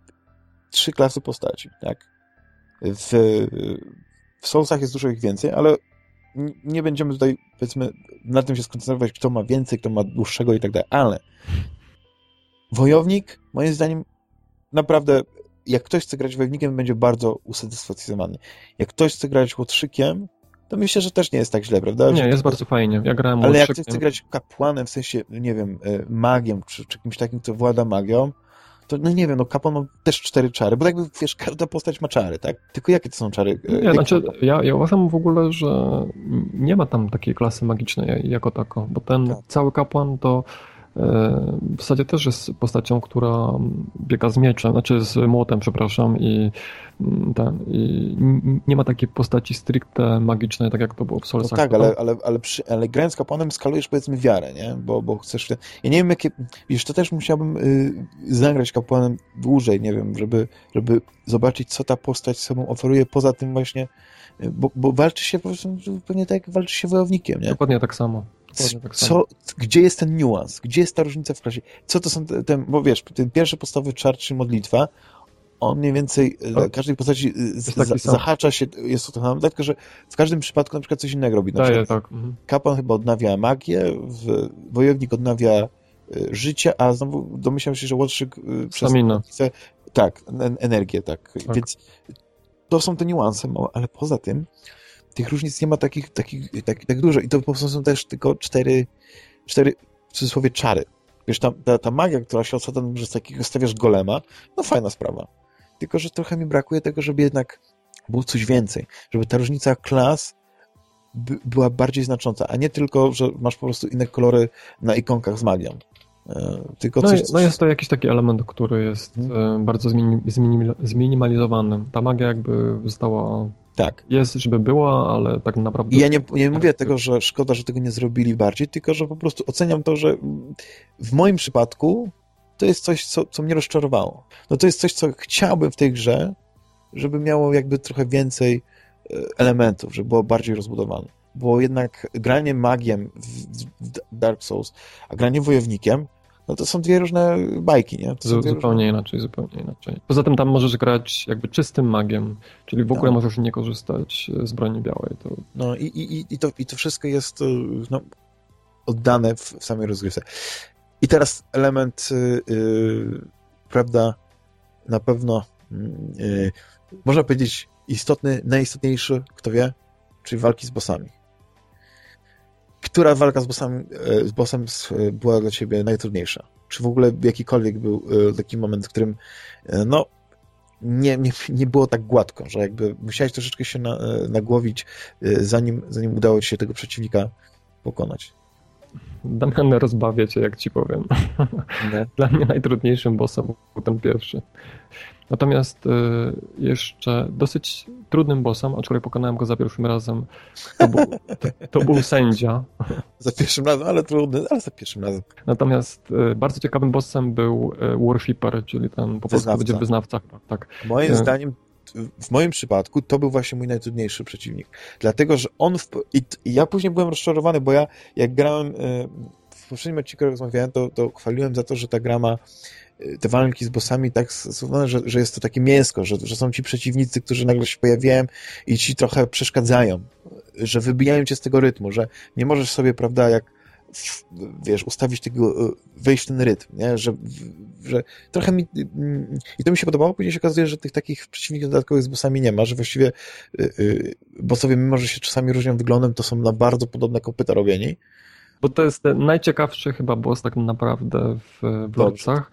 trzy klasy postaci, tak? W, w Soulsach jest dużo ich więcej, ale nie będziemy tutaj, powiedzmy, na tym się skoncentrować, kto ma więcej, kto ma dłuższego i tak dalej, ale wojownik, moim zdaniem, naprawdę jak ktoś chce grać wojownikiem, będzie bardzo usatysfakcjonowany. Jak ktoś chce grać łotrzykiem, to myślę, że też nie jest tak źle, prawda? Nie, jest bardzo fajnie. Ja grałem Ale jak ktoś chce grać kapłanem, w sensie, nie wiem, e, magiem, czy, czy kimś takim, kto włada magią, to no nie wiem, no kapłan ma też cztery czary, bo jakby, wiesz, każda postać ma czary, tak? Tylko jakie to są czary? E, nie, znaczy, ja, ja uważam w ogóle, że nie ma tam takiej klasy magicznej jako tako, bo ten tak. cały kapłan to w zasadzie też jest postacią, która biega z mieczem, znaczy z młotem, przepraszam, i, mm, ten, i nie ma takiej postaci stricte magicznej, tak jak to było w Soulsach. No tak, ale, ale, ale, przy, ale grając kapłanem skalujesz powiedzmy wiarę, nie? Bo, bo chcesz... Ja nie wiem, jakie... Wiesz, to też musiałbym y, zagrać kapłanem dłużej, nie wiem, żeby, żeby zobaczyć, co ta postać sobą oferuje, poza tym właśnie bo, bo walczy się po prostu pewnie tak, jak walczy się wojownikiem, nie? Dokładnie tak samo. Tak co, gdzie jest ten niuans? Gdzie jest ta różnica w klasie? Co to są te, te bo wiesz, ten pierwszy podstawowy czar, czy modlitwa, on mniej więcej o, e, każdej postaci e, z, za, zahacza się, jest to tam, tylko że w każdym przypadku na przykład coś innego robi. Na Daje, tak. Mhm. Kapłan chyba odnawia magię, wojownik odnawia e, życie, a znowu domyślam się, że łotrzyk przez chce, tak, energię, tak. tak. Więc to są te niuanse, ale poza tym tych różnic nie ma takich, takich tak, tak dużo i to po prostu są też tylko cztery, cztery w cudzysłowie czary. Wiesz, ta, ta, ta magia, która się osada, że z takiego stawiasz golema, no fajna sprawa. Tylko, że trochę mi brakuje tego, żeby jednak było coś więcej. Żeby ta różnica klas była bardziej znacząca, a nie tylko, że masz po prostu inne kolory na ikonkach z magią. E, tylko no, coś, no jest to jakiś taki element, który jest hmm. bardzo zminimalizowany. Ta magia jakby została tak. Jest, żeby była, ale tak naprawdę... Ja nie, nie mówię tego, że szkoda, że tego nie zrobili bardziej, tylko że po prostu oceniam to, że w moim przypadku to jest coś, co, co mnie rozczarowało. No to jest coś, co chciałbym w tej grze, żeby miało jakby trochę więcej e, elementów, żeby było bardziej rozbudowane. Bo jednak granie magiem w Dark Souls, a granie wojownikiem no to są dwie różne bajki, nie? To zupełnie różne... inaczej, zupełnie inaczej. Poza tym tam możesz grać jakby czystym magiem, czyli w ogóle no. możesz nie korzystać z broni białej. To... No i, i, i, to, i to wszystko jest no, oddane w, w samej rozgrywce. I teraz element, yy, prawda, na pewno yy, można powiedzieć istotny, najistotniejszy, kto wie, czyli walki z bossami która walka z bossem, e, z bossem była dla ciebie najtrudniejsza? Czy w ogóle jakikolwiek był e, taki moment, w którym e, no, nie, nie, nie było tak gładko, że jakby musiałeś troszeczkę się na, nagłowić, zanim, zanim udało ci się tego przeciwnika pokonać? Damian, rozbawię cię, jak ci powiem. Nie? Dla mnie najtrudniejszym bossem był ten pierwszy. Natomiast y, jeszcze dosyć trudnym bossem, aczkolwiek pokonałem go za pierwszym razem, to był, to, to był sędzia. Za pierwszym razem, ale trudny, ale za pierwszym razem. Natomiast y, bardzo ciekawym bossem był y, Worshipper, czyli ten po prostu będzie wyznawca. Tak. Moim zdaniem w moim przypadku to był właśnie mój najtrudniejszy przeciwnik. Dlatego, że on... W, i, i, ja później byłem rozczarowany, bo ja jak grałem... W poprzednim odcinku rozmawiałem, to, to chwaliłem za to, że ta gra ma te walki z bossami tak stosowane, że, że jest to takie mięsko, że, że są ci przeciwnicy, którzy nagle się pojawiają i ci trochę przeszkadzają, że wybijają cię z tego rytmu, że nie możesz sobie, prawda, jak wiesz, ustawić tego, e, wejść w ten rytm, nie? Że, że trochę mi, mm, i to mi się podobało, później się okazuje, że tych takich przeciwników dodatkowych z bossami nie ma, że właściwie bossowie, mimo że się czasami różnią wyglądem, to są na bardzo podobne kopyta robieni, bo to jest najciekawszy chyba boss tak naprawdę w, Lordsach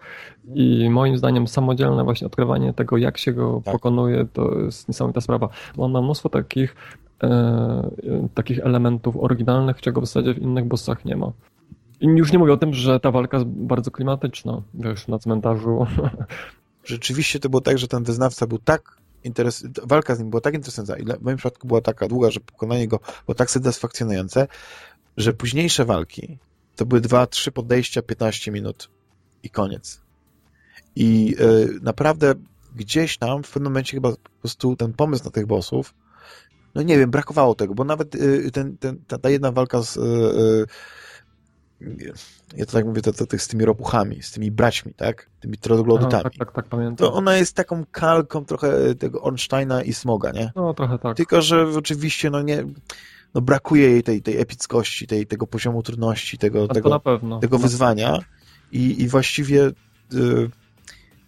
i moim zdaniem samodzielne właśnie odkrywanie tego, jak się go tak. pokonuje, to jest niesamowita sprawa. Bo on ma mnóstwo takich, e, takich elementów oryginalnych, czego w zasadzie w innych bossach nie ma. I już nie mówię o tym, że ta walka jest bardzo klimatyczna, wiesz, na cmentarzu. Rzeczywiście to było tak, że ten wyznawca był tak interes... walka z nim była tak interesująca i w moim przypadku była taka długa, że pokonanie go było tak satysfakcjonujące, że późniejsze walki to były dwa, trzy podejścia, 15 minut i koniec. I y, naprawdę gdzieś tam w pewnym momencie chyba po prostu ten pomysł na tych bossów, no nie wiem, brakowało tego, bo nawet y, ten, ten, ta, ta, jedna walka z y, ja to tak mówię, to, to, to, z tymi ropuchami, z tymi braćmi, tak? Tymi troglodytami. tak, tak, tak, pamiętam. To ona jest taką kalką trochę tego Ornsteina i Smoga, nie? No, trochę tak. Tylko, że oczywiście, no nie no brakuje jej tej, tej epickości, tej, tego poziomu trudności, tego, tego, tego wyzwania i, i właściwie y,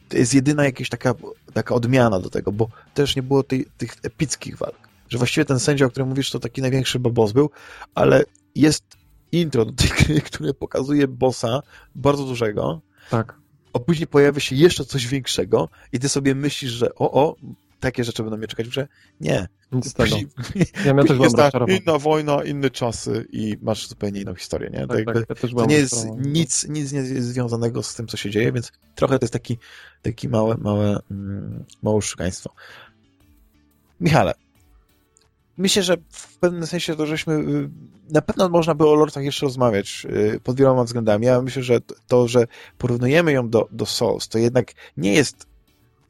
to jest jedyna jakaś taka, taka odmiana do tego, bo też nie było tej, tych epickich walk. Że właściwie ten sędzia, o którym mówisz, to taki największy boss był, ale jest intro do tej gry, które pokazuje bossa bardzo dużego. Tak. A później pojawia się jeszcze coś większego i ty sobie myślisz, że o, o, takie rzeczy będą mnie czekać w grze. Nie. Nic z tego. Ja, ja też inna wojna, inne czasy i masz zupełnie inną historię, nie? Tak, tak, ja to nie jest nic, nic nie jest związanego z tym, co się dzieje, więc trochę to jest taki, taki małe, małe, mm, małe szukaństwo. Michale, myślę, że w pewnym sensie to, żeśmy y, na pewno można by o Lordach jeszcze rozmawiać y, pod wieloma względami. Ja myślę, że to, że porównujemy ją do, do Souls, to jednak nie jest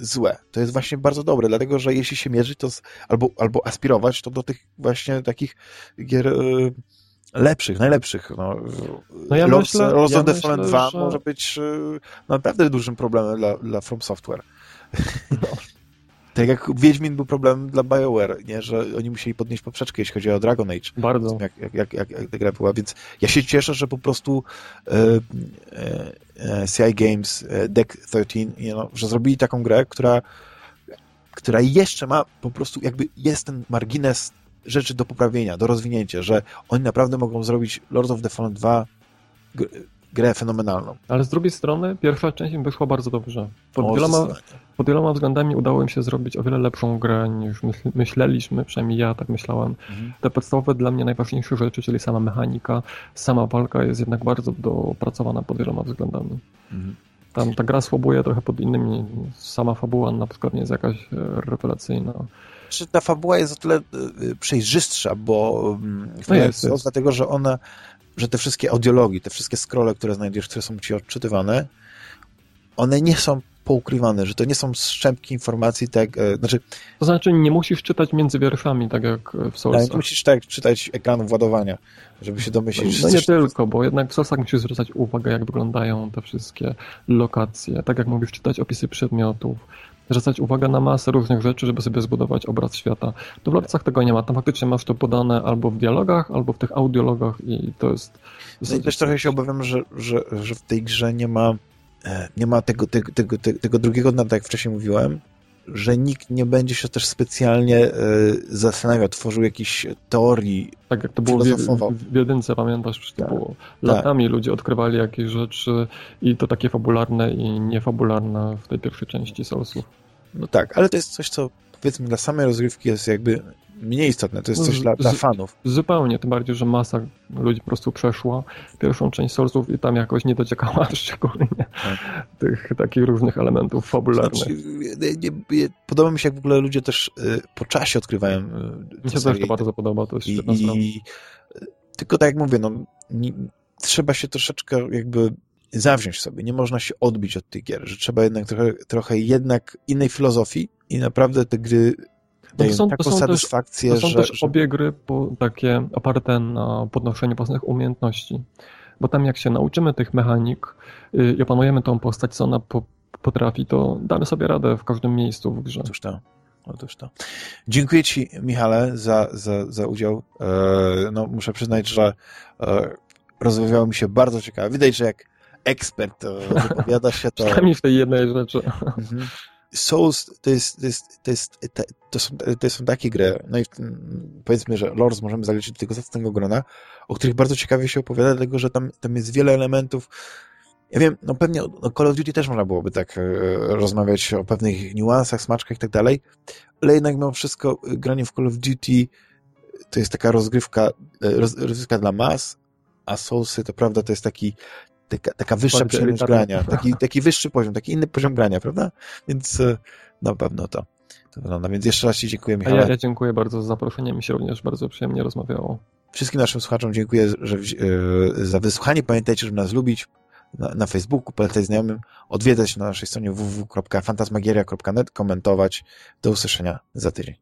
złe. To jest właśnie bardzo dobre, dlatego że jeśli się mierzyć, to z, albo, albo aspirować, to do tych właśnie takich gier y, lepszych, najlepszych. No, no ja Lost, myślę, Lost ja of the Fallen 2 że... może być y, naprawdę dużym problemem dla, dla From Software. No. Tak jak Wiedźmin był problemem dla BioWare, nie? że oni musieli podnieść poprzeczkę, jeśli chodzi o Dragon Age. Bardzo. Jak, jak, jak, jak, jak ta gra była, więc ja się cieszę, że po prostu e, e, e CI Games, e, Deck 13, you know, że zrobili taką grę, która, która jeszcze ma po prostu jakby jest ten margines rzeczy do poprawienia, do rozwinięcia, że oni naprawdę mogą zrobić Lord of the Fallen 2 grę fenomenalną. Ale z drugiej strony pierwsza część im wyszła bardzo dobrze. Pod, o, wieloma, pod wieloma względami udało im się zrobić o wiele lepszą grę niż myśleliśmy, przynajmniej ja tak myślałem. Mhm. Te podstawowe dla mnie najważniejsze rzeczy, czyli sama mechanika, sama walka jest jednak bardzo dopracowana pod wieloma względami. Mhm. Tam ta gra słabuje trochę pod innymi, sama fabuła na przykład nie jest jakaś e, rewelacyjna. Czy ta fabuła jest o tyle e, przejrzystsza, bo no jest, jest. dlatego, że ona że te wszystkie audiologii, te wszystkie scrolle, które znajdziesz, które są ci odczytywane, one nie są poukrywane, że to nie są strzępki informacji, tak, e, znaczy... To znaczy nie musisz czytać między wierszami, tak jak w Soulsach. Nie musisz tak czytać ekranów ładowania, żeby się domyślić. No, no nie tylko, bo jednak w Soulsach musisz zwracać uwagę, jak wyglądają te wszystkie lokacje, tak jak mówisz czytać opisy przedmiotów, zwracać uwagę na masę różnych rzeczy, żeby sobie zbudować obraz świata. To w Lordsach tego nie ma. Tam faktycznie masz to podane albo w dialogach, albo w tych audiologach i to jest... No i też trochę się obawiam, że, że, że w tej grze nie ma e, nie ma tego, tego, tego, tego drugiego dna, tak jak wcześniej mówiłem, że nikt nie będzie się też specjalnie e, zastanawiał, tworzył jakieś teorii. Tak jak to było w, w jedynce, pamiętasz, że to tak, było latami tak. ludzie odkrywali jakieś rzeczy i to takie fabularne i niefabularne w tej pierwszej części Soulsów. No tak, ale to jest coś, co powiedzmy dla samej rozgrywki jest jakby mniej istotne, to jest coś dla, dla, fanów. Zupełnie, tym bardziej, że masa ludzi po prostu przeszła pierwszą część Soulsów i tam jakoś nie dociekała szczególnie tak. tych takich różnych elementów fabularnych. Znaczy, nie, nie, podoba mi się, jak w ogóle ludzie też y, po czasie odkrywają y, Mi się też to bardzo podoba, to jest I, i, Tylko tak jak mówię, no, nie, trzeba się troszeczkę jakby zawziąć sobie, nie można się odbić od tych gier, że trzeba jednak trochę, trochę jednak innej filozofii i naprawdę te gry to są, taką są satysfakcję, też, to są że, też obie gry po, takie oparte na podnoszeniu własnych umiejętności. Bo tam jak się nauczymy tych mechanik yy, i opanujemy tą postać, co ona po, potrafi, to damy sobie radę w każdym miejscu w grze. Otóż to. Otóż to. Dziękuję Ci, Michale, za, za, za udział. E, no, muszę przyznać, że e, rozmawiało mi się bardzo ciekawe. Widać, że jak ekspert to wypowiada się, to... Przynajmniej w tej jednej rzeczy. Souls to jest, to jest, to jest, to są, to są takie gry, no i powiedzmy, że Lords możemy zaliczyć do tego zacnego grona, o których bardzo ciekawie się opowiada, dlatego, że tam, tam jest wiele elementów, ja wiem, no pewnie o Call of Duty też można byłoby tak e, rozmawiać o pewnych niuansach, smaczkach i tak dalej, ale jednak mimo wszystko e, granie w Call of Duty to jest taka rozgrywka, e, roz, rozgrywka dla mas, a Soulsy to prawda, to jest taki taka, taka wyższa przyjemność grania, taki, taki wyższy poziom, taki inny poziom grania, prawda? Więc e, na pewno to, to wygląda. Więc jeszcze raz Ci dziękuję, Michał. Ja, ja dziękuję bardzo za zaproszenie, mi się również bardzo przyjemnie rozmawiało. Wszystkim naszym słuchaczom dziękuję że, yy, za wysłuchanie. Pamiętajcie, żeby nas lubić na, na Facebooku, polecać znajomym, odwiedzać na naszej stronie www.fantasmagieria.net, komentować. Do usłyszenia za tydzień.